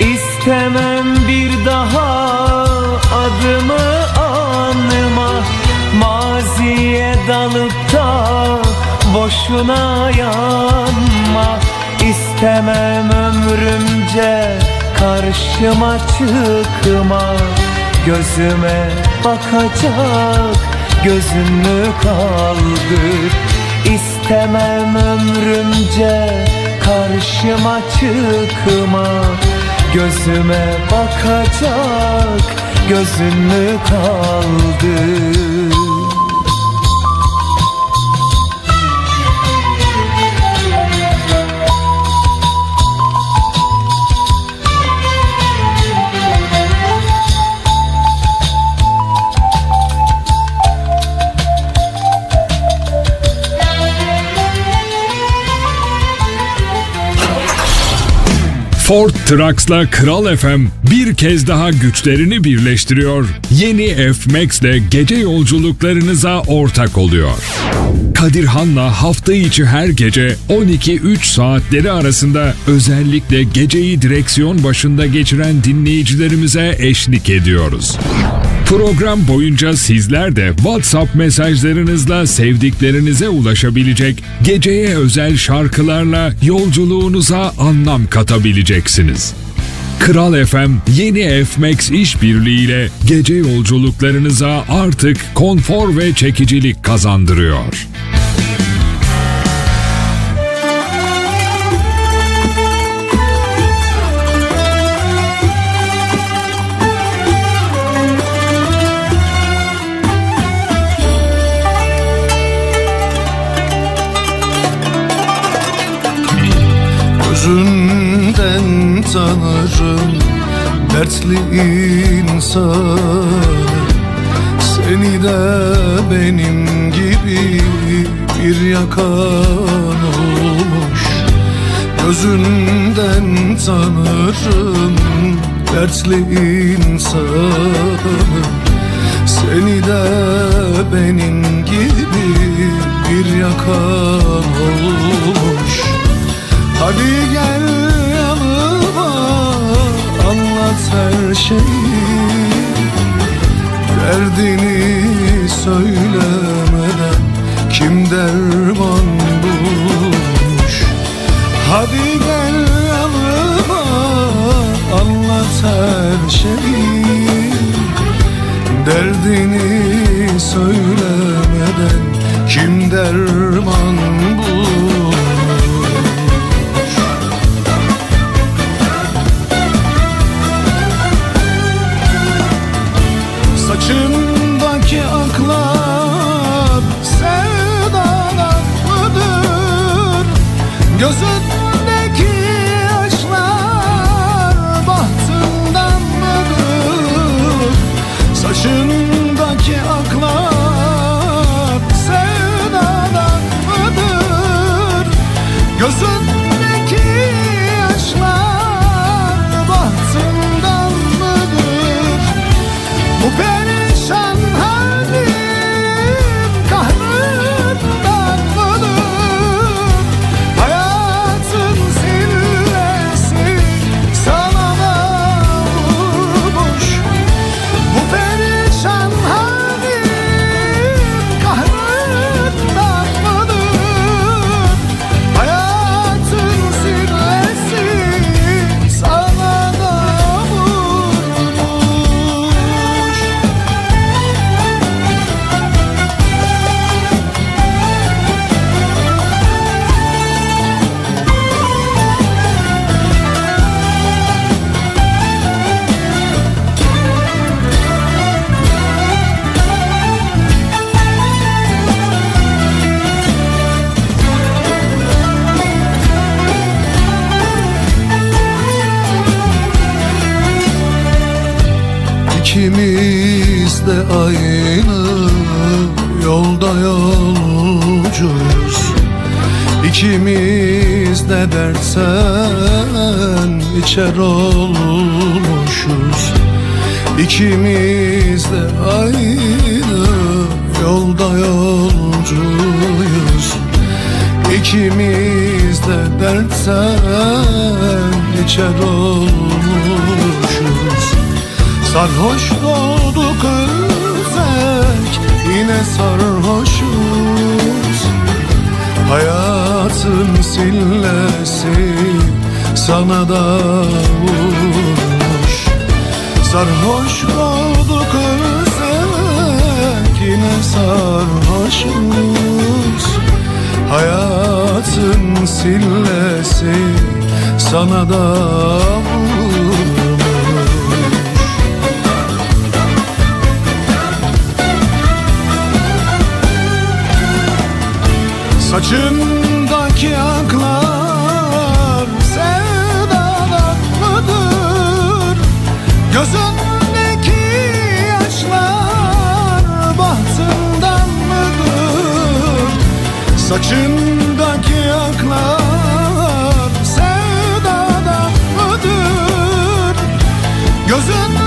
İstemem bir daha adımı anma. Maziye dalıp da boşuna yanma İstemem ömrümce karşıma çıkma. Gözüme bakacak gözün mü kaldı İstemem ömrümce karşıma çıkma. Gözüme bakacak gözün mü Ford Trucks'la Kral FM bir kez daha güçlerini birleştiriyor. Yeni F-Max ile gece yolculuklarınıza ortak oluyor. Kadirhan'la hafta içi her gece 12-3 saatleri arasında özellikle geceyi direksiyon başında geçiren dinleyicilerimize eşlik ediyoruz. Program boyunca sizler de WhatsApp mesajlarınızla sevdiklerinize ulaşabilecek, geceye özel şarkılarla yolculuğunuza anlam katabileceksiniz. Kral FM yeni F-Max işbirliğiyle gece yolculuklarınıza artık konfor ve çekicilik kazandırıyor. Tanırım dertli insanı Seni de benim gibi bir yakan olmuş. Gözünden tanırım dertli insanı Seni de benim gibi bir yakan olmuş. Hadi gel anlat her şeyi. Derdini söylemeden kim derman bulmuş? Hadi gel yanıma anlat her şeyi. Derdini söylemeden kim derman bulmuş Gözündeki yaşlar bahtından mıdır? Saçındaki aynı yolda yolcuyuz. İkimiz de dersen içer olmuşuz. İkimiz de aynı yolda yolcuyuz. İkimiz de dersen içer olmuşuz. Sarhoş olduk özek yine sarhoşuz. Hayatın sillesi sana da vurmuş. Sarhoş olduk özek yine sarhoşuz. Hayatın sillesi sana da vurmuş Saçındaki aklar sevdadan mıdır? Gözündeki yaşlar bahtından mıdır? Saçındaki aklar sevdadan mıdır? Gözündeki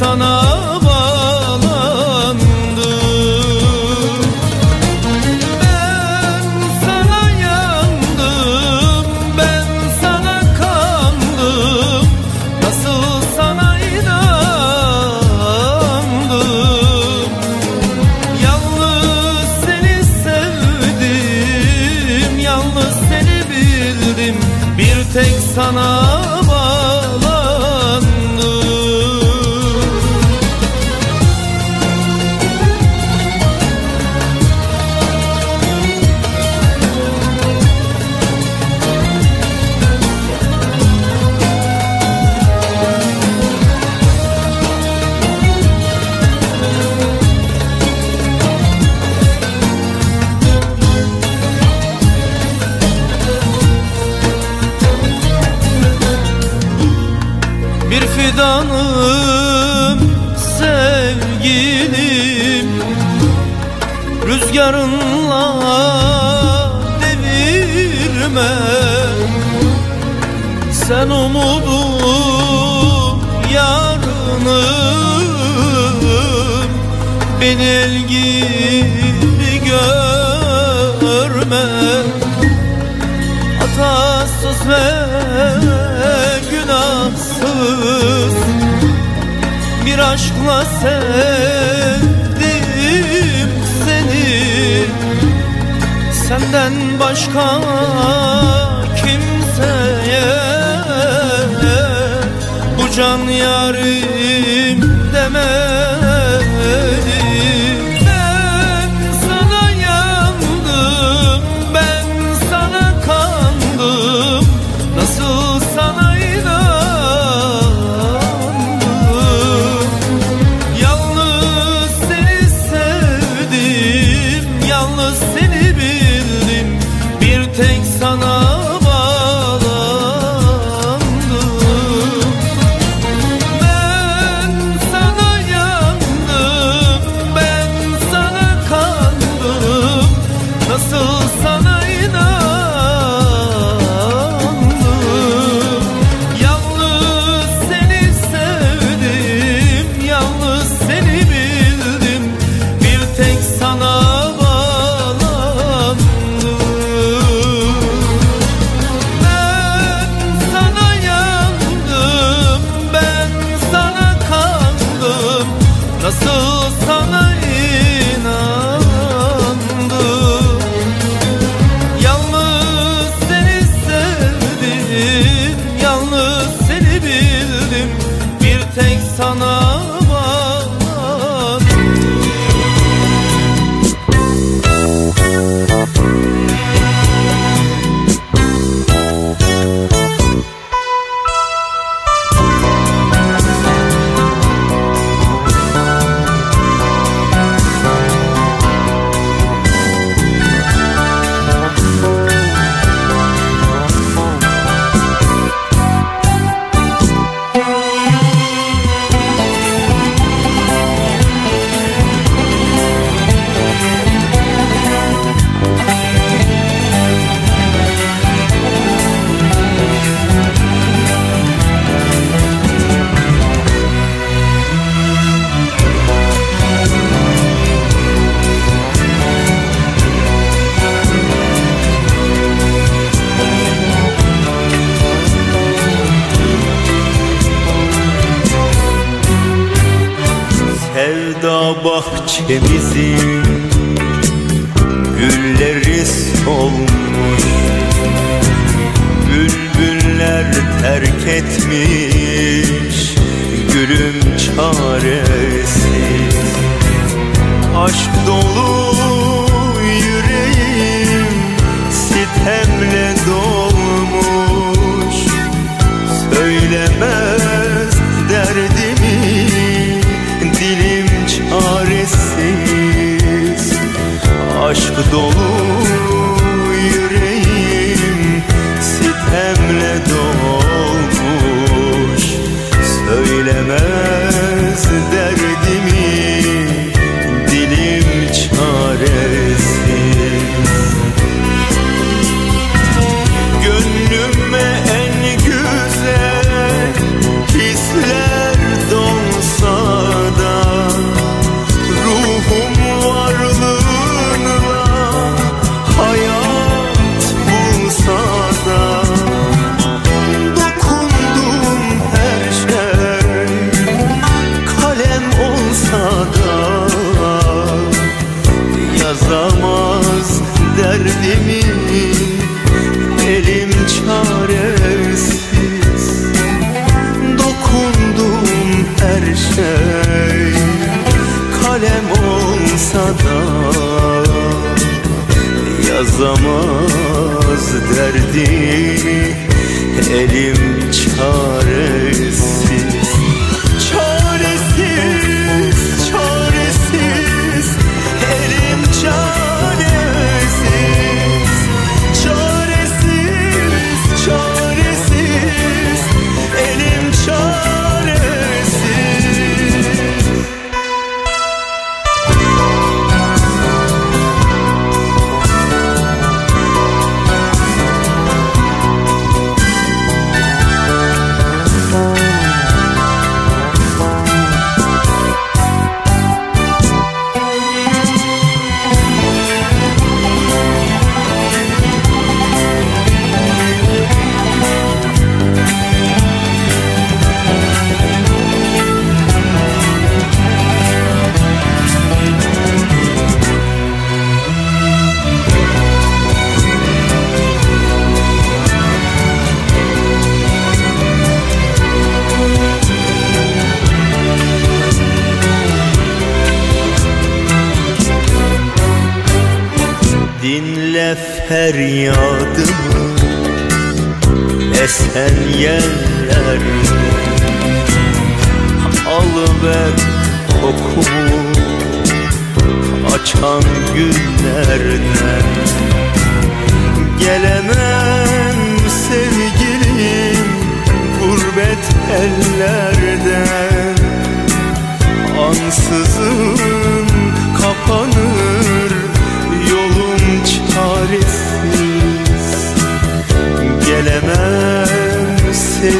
sana aşkla sevdim seni. Senden başka kimseye bu can yarim deme MC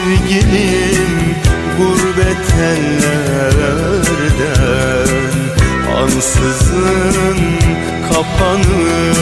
sevgilim gurbet ellerden Ansızın kapanır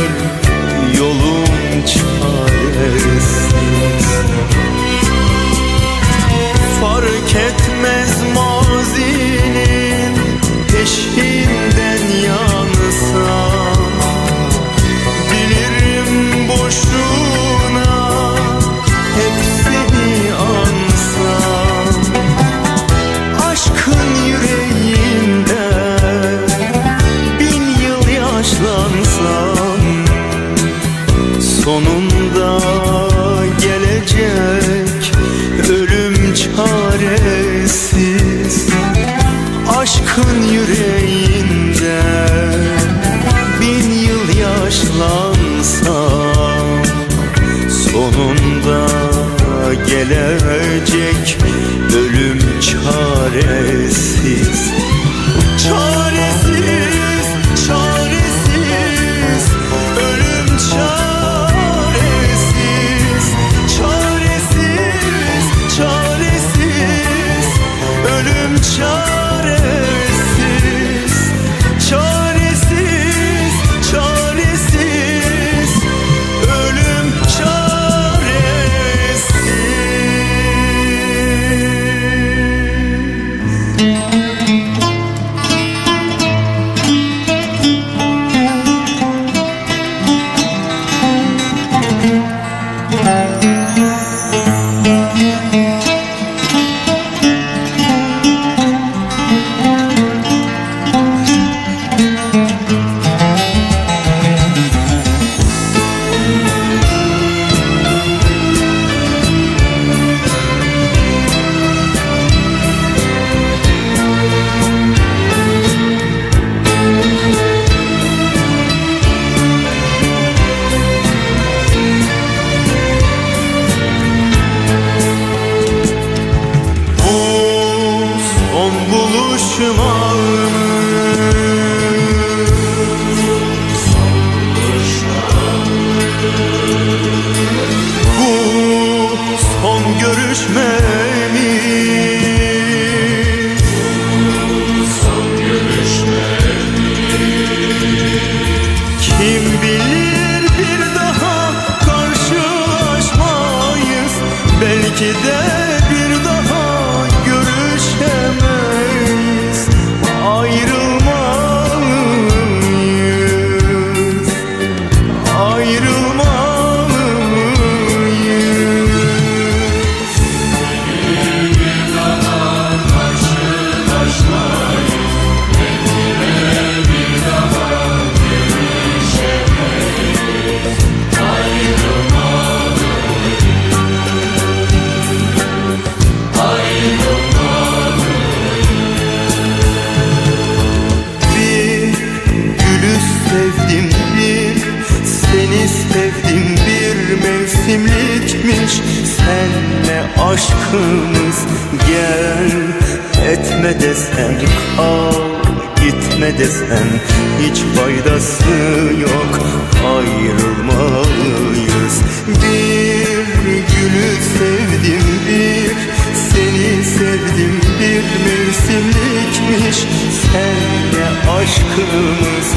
aşkımız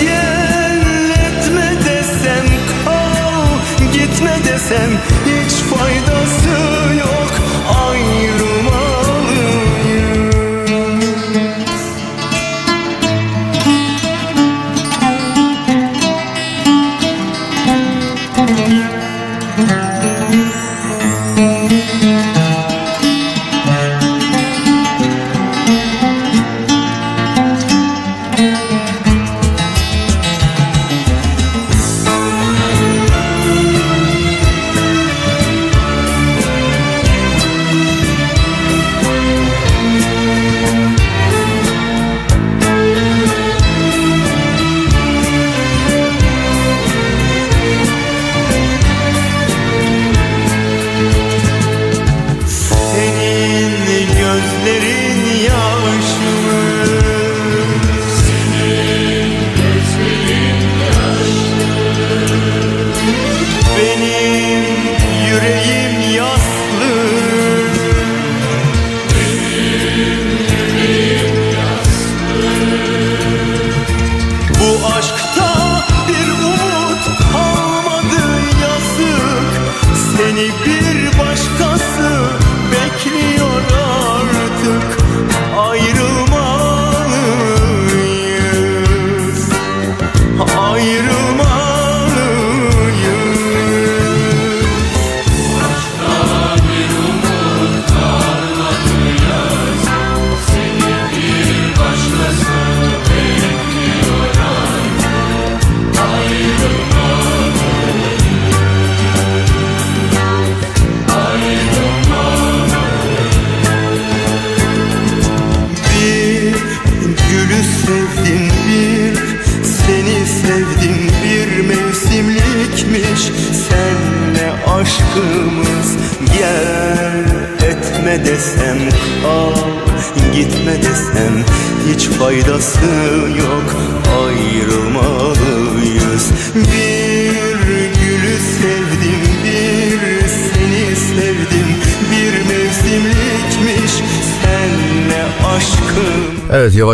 Gel etme desem kal Gitme desem hiç faydası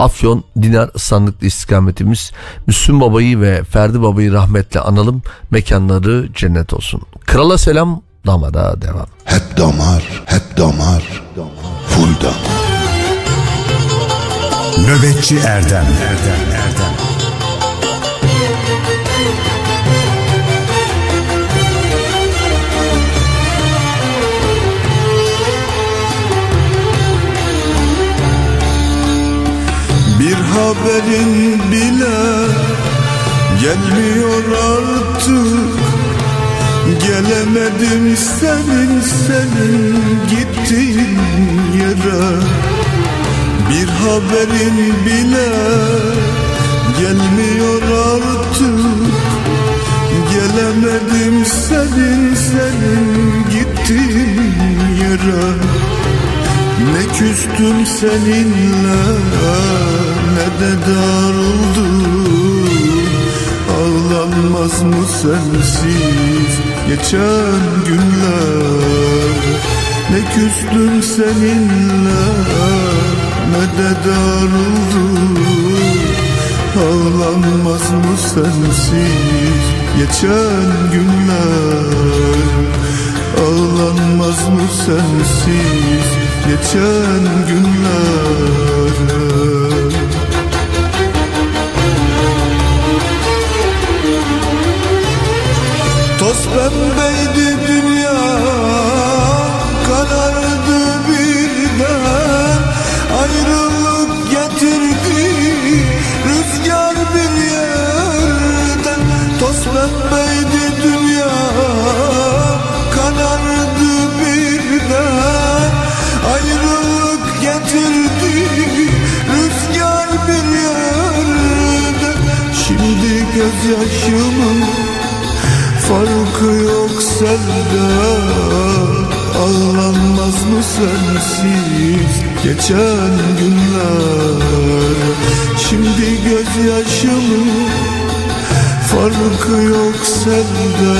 Afyon, Dinar sandıklı istikametimiz. Müslüm Baba'yı ve Ferdi Baba'yı rahmetle analım. Mekanları cennet olsun. Krala selam, damada devam. Hep damar, hep damar, full damar. Nöbetçi Erdem Erdem Erdem haberin bile gelmiyor artık. Gelemedim senin senin gittiğin yere. Bir haberin bile gelmiyor artık. Gelemedim senin senin gittiğin yere. Ne küstüm seninle ne de darıldım Ağlanmaz mı sensiz? Geçen günler. Ne küstüm seninle? Ne de darıldım Ağlanmaz mı sensiz? Geçen günler. Ağlanmaz mı sensiz? Geçen günler pembeydi dünya Karardı birden. Ayrılık getirdi Rüzgar bir yerden. Toz pembeydi dünya Karardı birden. Ayrılık getirdi Rüzgar bir yerden. Şimdi gözyaşımın sevda. Ağlanmaz mı sensiz geçen günler? Şimdi gözyaşımın farkı yok sende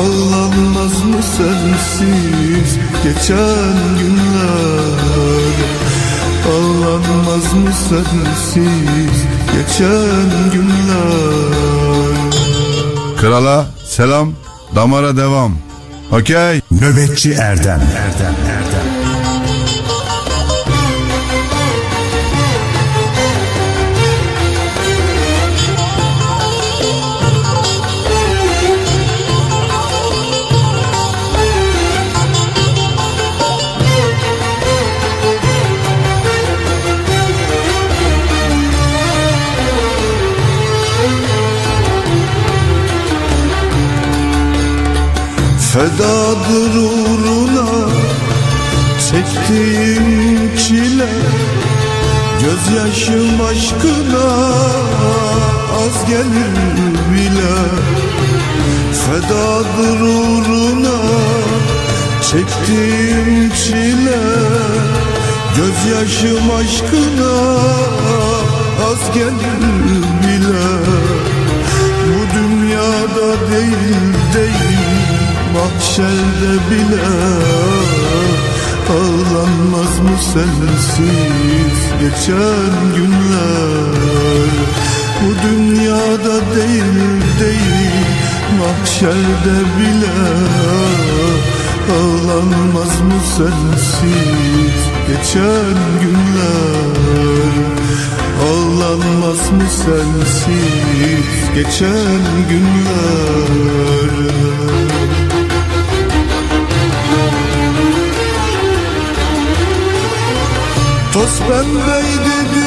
Ağlanmaz mı sensiz geçen günler? Ağlanmaz mı sensiz geçen günler Krala selam, damara devam. Okey. Nöbetçi Erdem Erdem Fedadır uğruna çektiğim çile Gözyaşım aşkına az gelir bile. Fedadır uğruna çektiğim çile Gözyaşım aşkına az gelir bile. Bu dünyada değil değil mahşerde bile Ağlanmaz mı sensiz geçen günler. Bu dünyada değil değil mahşerde bile Ağlanmaz mı sensiz geçen günler. Ağlanmaz mı sensiz geçen günler Toz pembeydi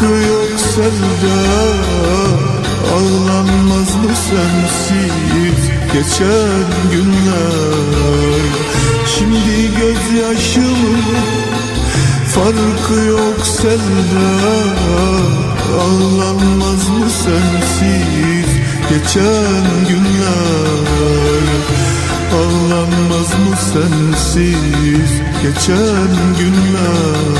farkı yok sende Ağlanmaz mı sensiz geçen günler? Şimdi gözyaşımın farkı yok sende Ağlanmaz mı sensiz geçen günler? Ağlanmaz mı sensiz geçen günler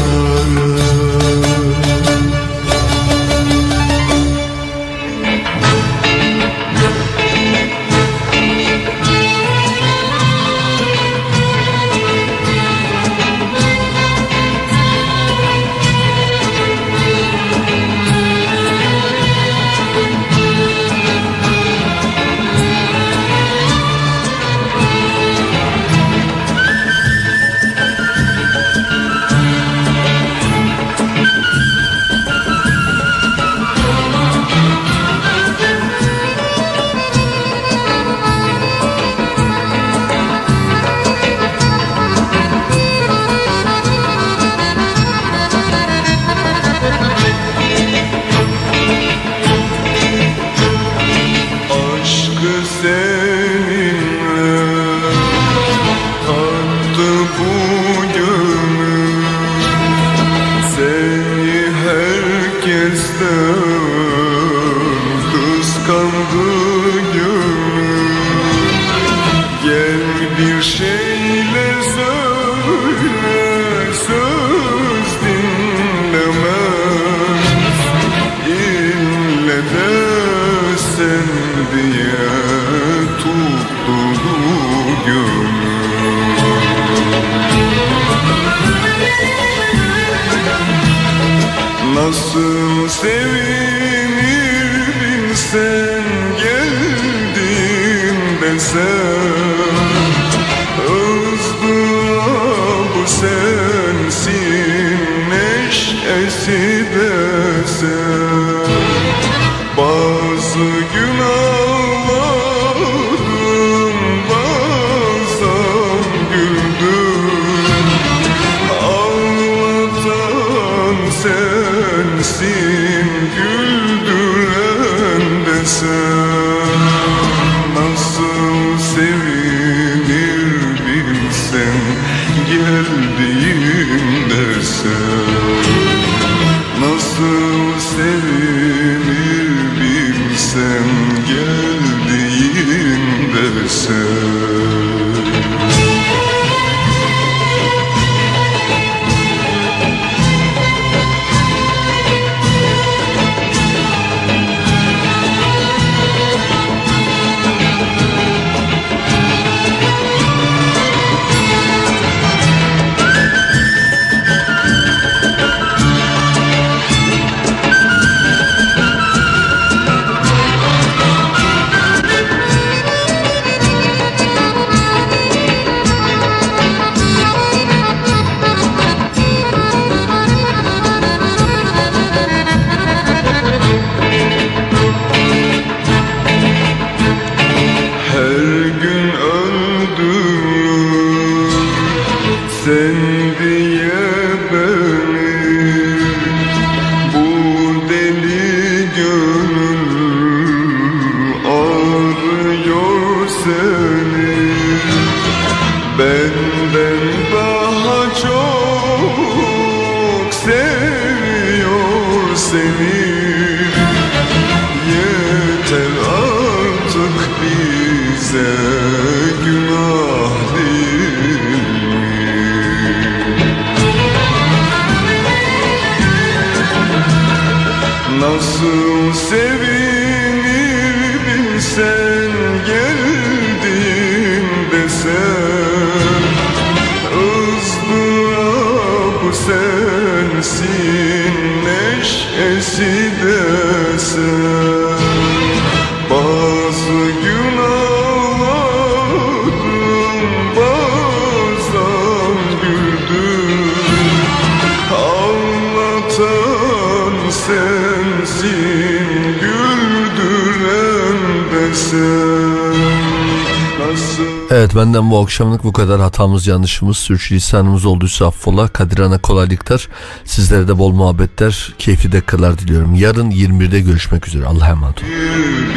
benden bu akşamlık bu kadar hatamız yanlışımız sürçülisanımız olduysa affola. Kadir Ana kolaylıklar. Sizlere de bol muhabbetler keyifli dakikalar diliyorum. Yarın 21'de görüşmek üzere. Allah'a emanet olun.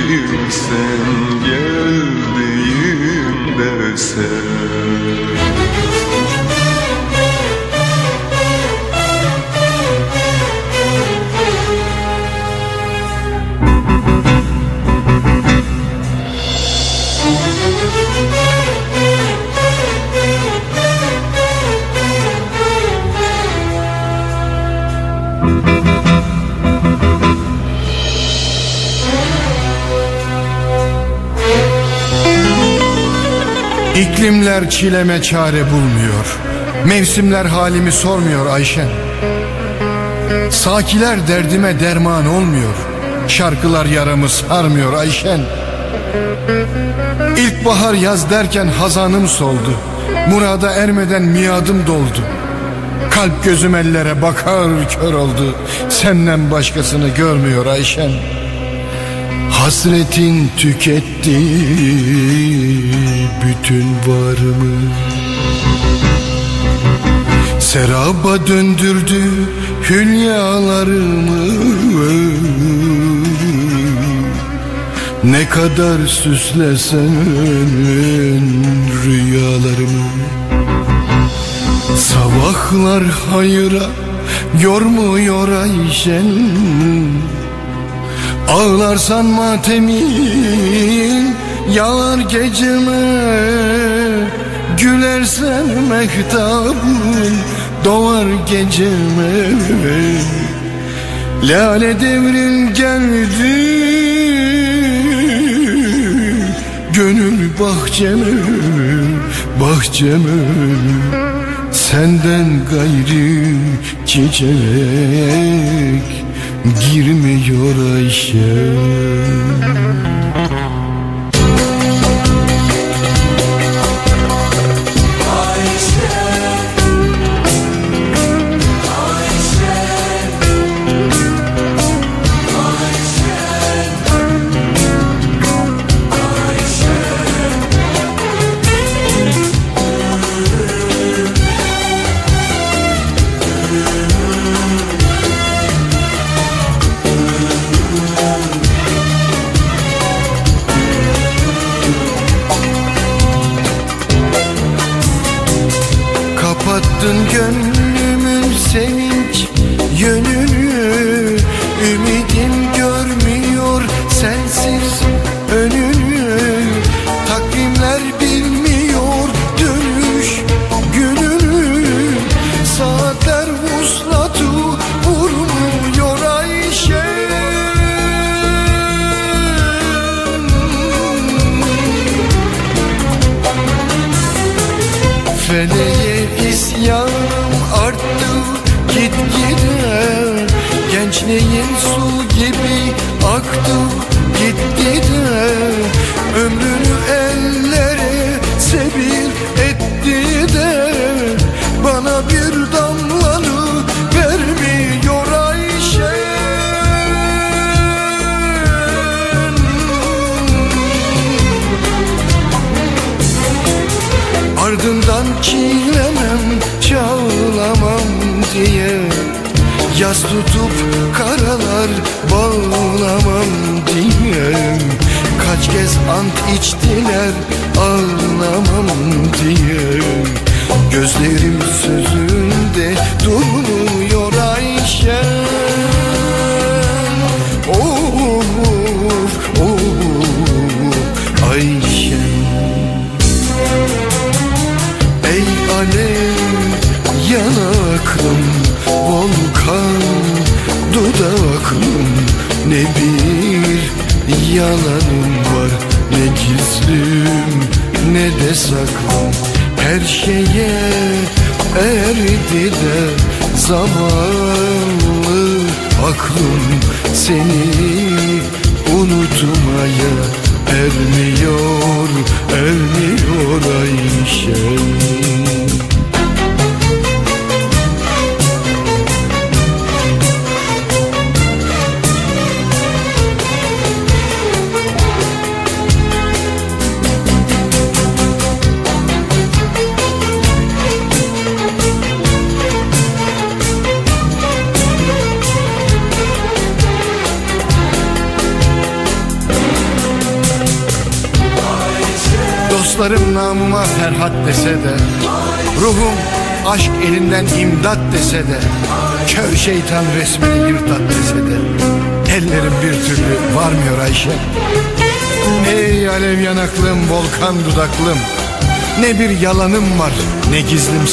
bilsen geldiğinde sen İklimler çileme çare bulmuyor. Mevsimler halimi sormuyor Ayşen. Sakiler derdime derman olmuyor. Şarkılar yaramı sarmıyor Ayşen. İlkbahar yaz derken hazanım soldu. Murada ermeden miadım doldu. Kalp gözüm ellere bakar kör oldu. Senden başkasını görmüyor Ayşen. Hasretin tüketti bütün varımı. Seraba döndürdü hülyalarımı. Ne kadar süslesen rüyalarımı. Sabahlar hayıra yormuyor Ayşen Ağlarsan matemin yağar geceme Gülersen mehtabın doğar geceme? Lale devrin geldi Gönül bahçeme, bahçeme. Senden gayri çiçek girmiyor Ayşe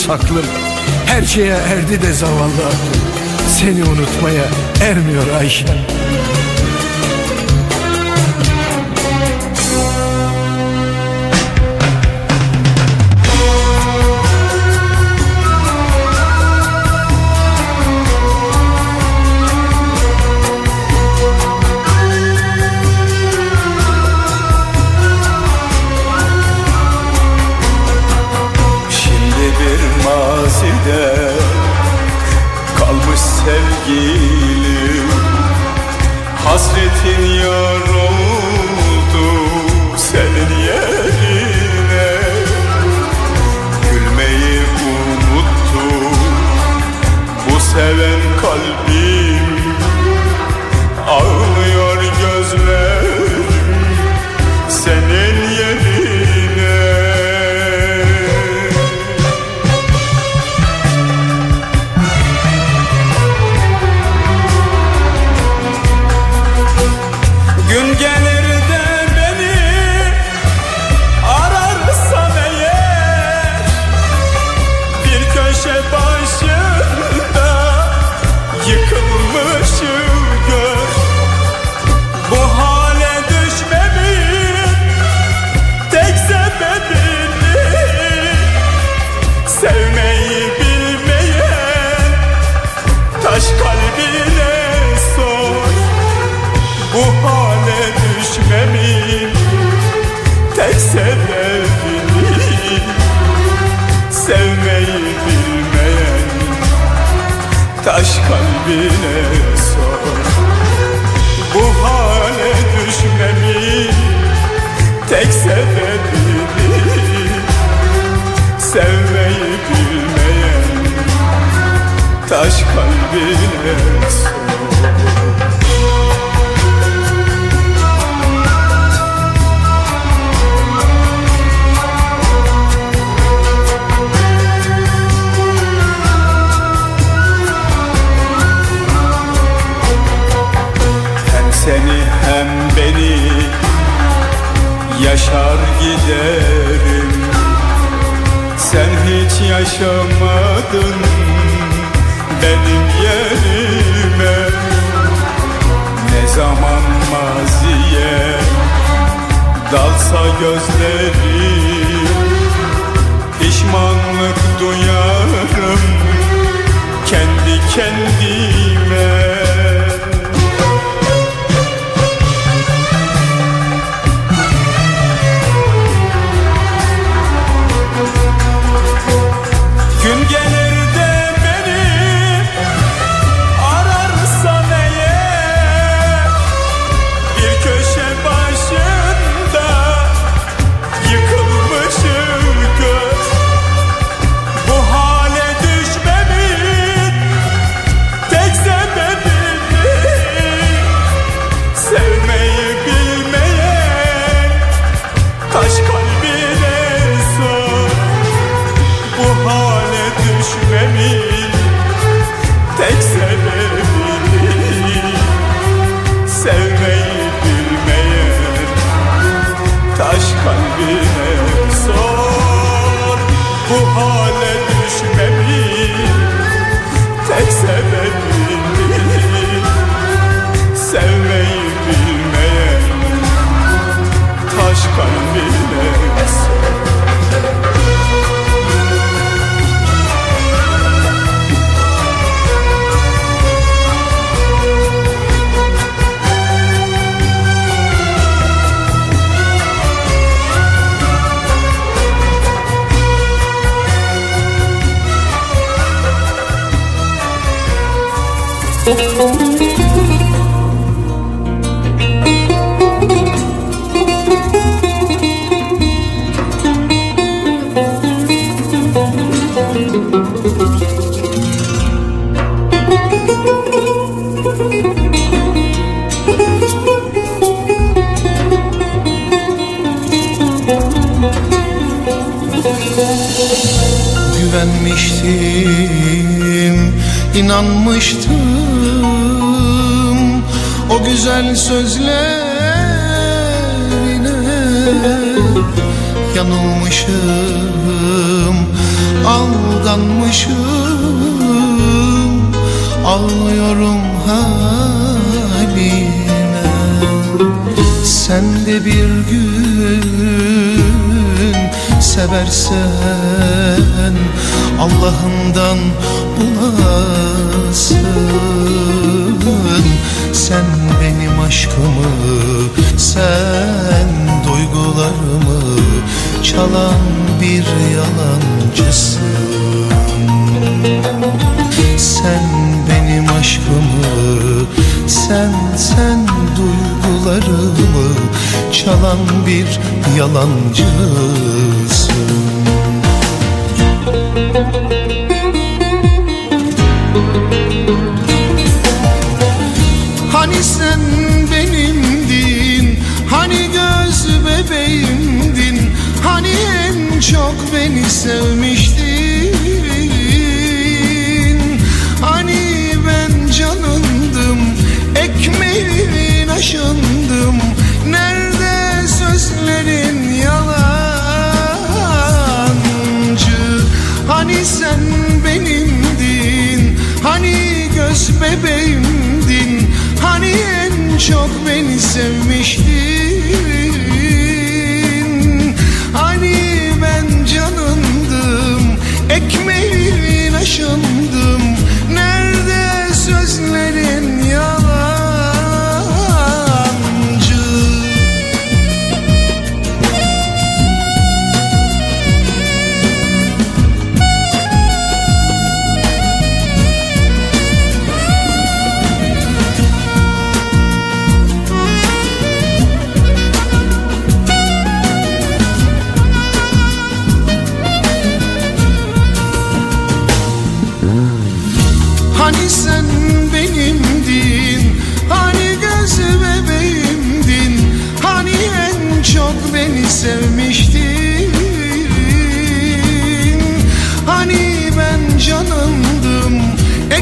Sus aklım her şeye erdi de zavallı. Aklım Seni unutmaya ermiyor Ayşe. İnanmıştım o güzel sözlerine. Yanılmışım, aldanmışım Ağlıyorum haline. Sen de bir gün seversen Allah'ından bulasın Sen benim aşkımı, sen duygularımı Çalan bir yalancısın. Sen benim aşkımı, sen sen duygularımı Çalan bir yalancısın sevmiştin. Hani ben canındım Ekmeğin aşındım. Nerede sözlerin yalancı? Hani sen benimdin Hani göz bebeğimdin. Hani en çok beni sevmiştin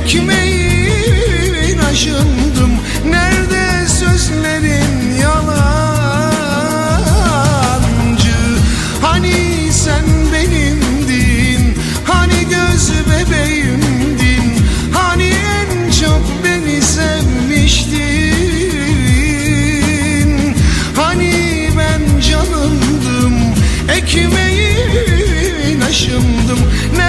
Kimin aşındım. Nerede sözlerin yalancı? Hani sen benimdin Hani göz bebeğimdin? Hani en çok beni sevmiştin? Hani ben canındım Ekmeğin aşındım. Nerede